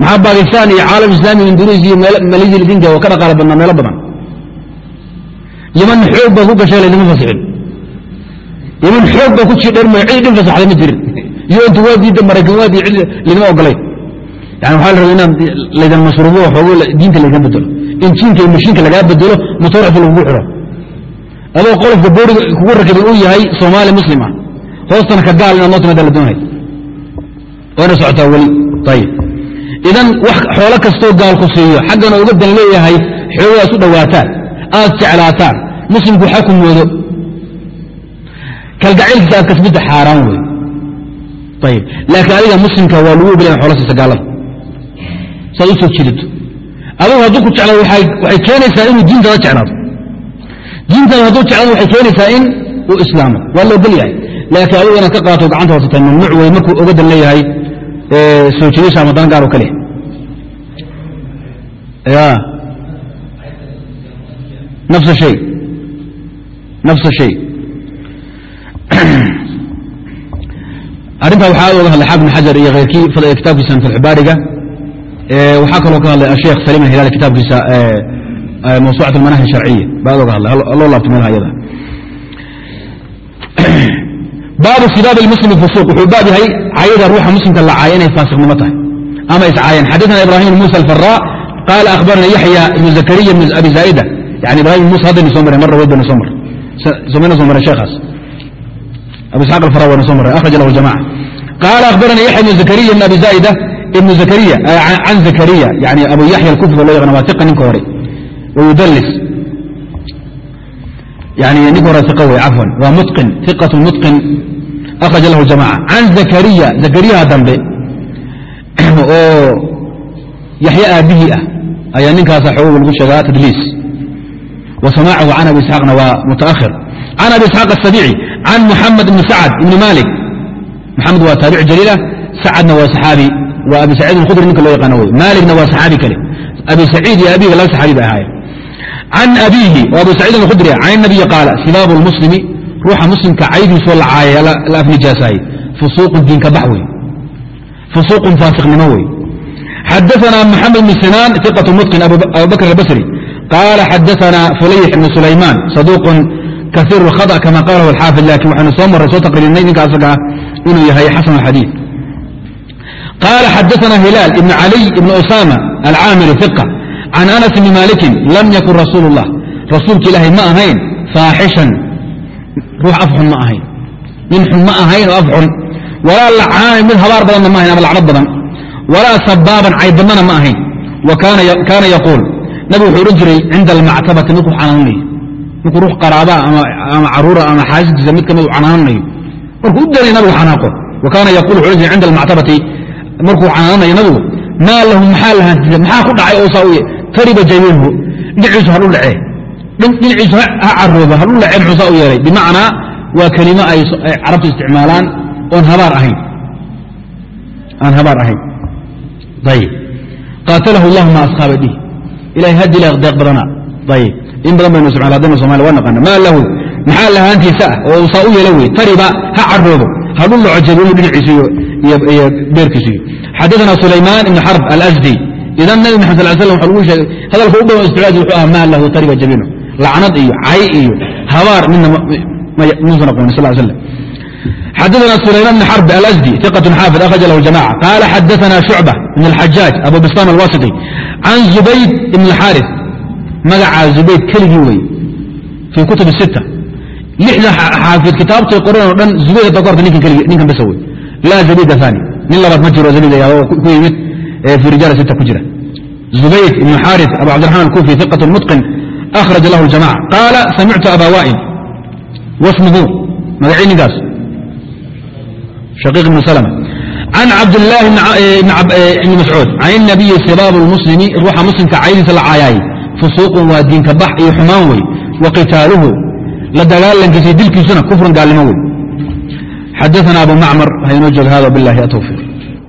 maxaa bakistan iyo caalam islami indonesia iyo malaysia lidin geen waa ka dhaqaala badnaa meelo badan? Yaman xoog baa ku gashay laydima fasixin. Yaman xoog baa ku jiidheer mooy cid dhin fasaxday ma jirin. Yontu waa diidda maraykan waa diid lidima ogolayn. Yani waxaa la rabay inaan laydan masruufo xoogo diinta laydin bedelo in jiinka iyo mashiinka lagaa bedelo mutawaxfa lagugu xiro adoo qolofka booriga kugu rakibay uu yahay soomaali muslim ah. Hoostana ka gaal inaad noo timaada la doonay wayna socotaa weli. Ayib idan xoolo kastoo gaalku siiyo xaggana uga dan leeyahay xoogadaas u dhowaataan aad jeclaataan muslimku waxaa ku moodo kalgacaylkiisa aad xaaraan wey ayib laakiin adiga muslimka waa lagu ogolaya xoolo siisa gaalada. Saad u soo jidato adigu hadduu ku jeclaado waxay keenaysaa inuu diintaada jeclaado. Diintaada hadduu jeclaado waxay keenaysaa in uu islaamo. Waa la ogol laakiin adigu inaad ka qaato gacanta hoosatay mamnuuc wey markuu oga dan leeyahay soo jidasha ama dan kaliya ya nafs shay. Nafs shay. Arrintaa waxaa oga hadlay xaafid bn xajar iyo keyrkii kitaabkiisa fatxubaariga waxaa kaloo ka hadlay asheekh saliim alhilaali kitaabkiisa mawsuucat almanahij sharciya baa aad oga hadlay loo laabto meelaha iyada baabu sibaab lmuslimi fusuuq wuxuu baab yahay cayada ruuxa muslimka la inay faasiqnimo tahay ama iscaayeen xadaثana ibrahim bn musa alfara qaala akhbarana yaxya ibnu zakariya ibn abi zaa'ida yani ibrahim musa haddaynu soo mareen mar raweyd baynu soo marray soo mareen sheekhaas. Abu isxaaq alfara waynu soo marray akhraja lahu jamaca qaala akhbarana yaxya ibnu zakariya ibn abi zaa'ida ibnu zakariya can zakariya yani abu yaxya alkufi loo yaqana waa iqa ninka hore. Wayudallis يعني نيك ورا ثقوي عفوا ومتقن ثقة متقن أخرج له الجماعة عن زكريا زكريا دنبي oo يحيى أبيه أي نinkaas xog lagu sheegaa تدليس وسماعه عن أبي إسحاقna waa متأخر عن أبي إسحاق السبيعي عن محمد بن سعد بن مالك محمد waa تابع جليلة سعدna waa صحاaبي waa أبي سعيد الخdري ninka loo يقاano wy مالكna waa صحاaبي kale أبي سعيد iyo أبيga laba صحاaبي bay ahaayeen can abiihi oo abu saciidin alkhudri can nabiyi qaala sibaabu lmuslimi ruuxa muslimka caydiisoo la caayaya la afnijaasahay fusuuqun diinkabax wey fusuuqun faasiknimo wey xadaanaa maxamed bn sinaan iqatu mutqin abubakr albasri qaala xadaanaa fulayx ibnu sulaymaan saduuqun kaiiru khada kama qaalahu alxaafid laakiin waxaynu soo marray soo taqriirinay ninka inuu yahay xasan xadiid qaala xadaanaa hilaal ibn caliy ibn usaama alcaamiri iqa can anas bni malikin lam yakun rasuul الlah rasuulka ilaahay ma ahayn faaxishan ruux afxun ma ahayn nin xun ma ahayn oo afxun walaa lacaanan mid habaar badanna ma ahayn ama lacnad badan walaa sabaaban caydamana ma ahayn wa kaana yaquul nabigu wuxuu odhan jiray cinda almactabati markuu canaananayo markuu ruux qaraabaa ama caruura ama xaasidkiisa mid ka mid u canaananayo markuu u danay nabigu xanaaqo wa yaquul wuxuu odhan jiray cinda almactabati markuu canaananayo nabigu maa lahu maxaa lahaantiisa maxaa ku dhacay oo saa u tariba jamiinhu dhinaciisu hadhu dhacee. Dhinaciisu ha caroobo hadhu dhacee muxuu saa u yeelay bimacnaa waa kelimo ay carabtu isticmaalaan oon habaar ahayn. Aan habaar ahayn. Ayib qaatalahu allah ma ashaaba dhihi ilahay haddi la deeq badana. Ayib in badan baynu isticmaal haddaynu somalia waa naqaana maa lahu? Maxaa lahaantiisa ah? Oo saa u yeela wey tariba ha caroobo hadhu dhaco jamiinhu dhinaciisu iyo beerkiisu iyo xadaثna sulaymaan ibn xarb alasdi idan nabi maxamed sal slam waxa lagu sheegay hadalka u dhow isticlaaj wuxuu aha maa lahu tariba jamiinu lacnad iyo cay iyo habaar midna muusan aqooni sal slam xadaثna sulaymaan bn xarb alasdi iqaة xaafid akhraja lahu jamaca qaala xadaثna shucba bn اlxajaaj abu bistam alwasiti can zubayd ibn اlxaariث magacaa zubayd keligii wey fii kutub sita lixda xaafid kitaabtay qoran oo dhan zubayd hadda ku arta ninkan besa wey laa zabida ani nin labaad ma jiro zabid ku yimid rijaa ku jira. Zubayd ibn xari abu cabdiamaan kufi iqة muطqin ahraj lah jamac qaala samictu aba waa'in wasmuhu magacii ninkaas. Shaqiiq ibn slm can cabdilaahi ibni mascuud. Can inabiyi sibaabu lmuslimi ruuxa muslimka caydiisa la caayaay fusuuqun waa diinka bax iyo xumaan wey. Wa qitaaluhu la dagaalankiisa dilkiisuna kufrun gaalnimo wey. Xadaana abu macmar ha joog hada bilahi atwfiq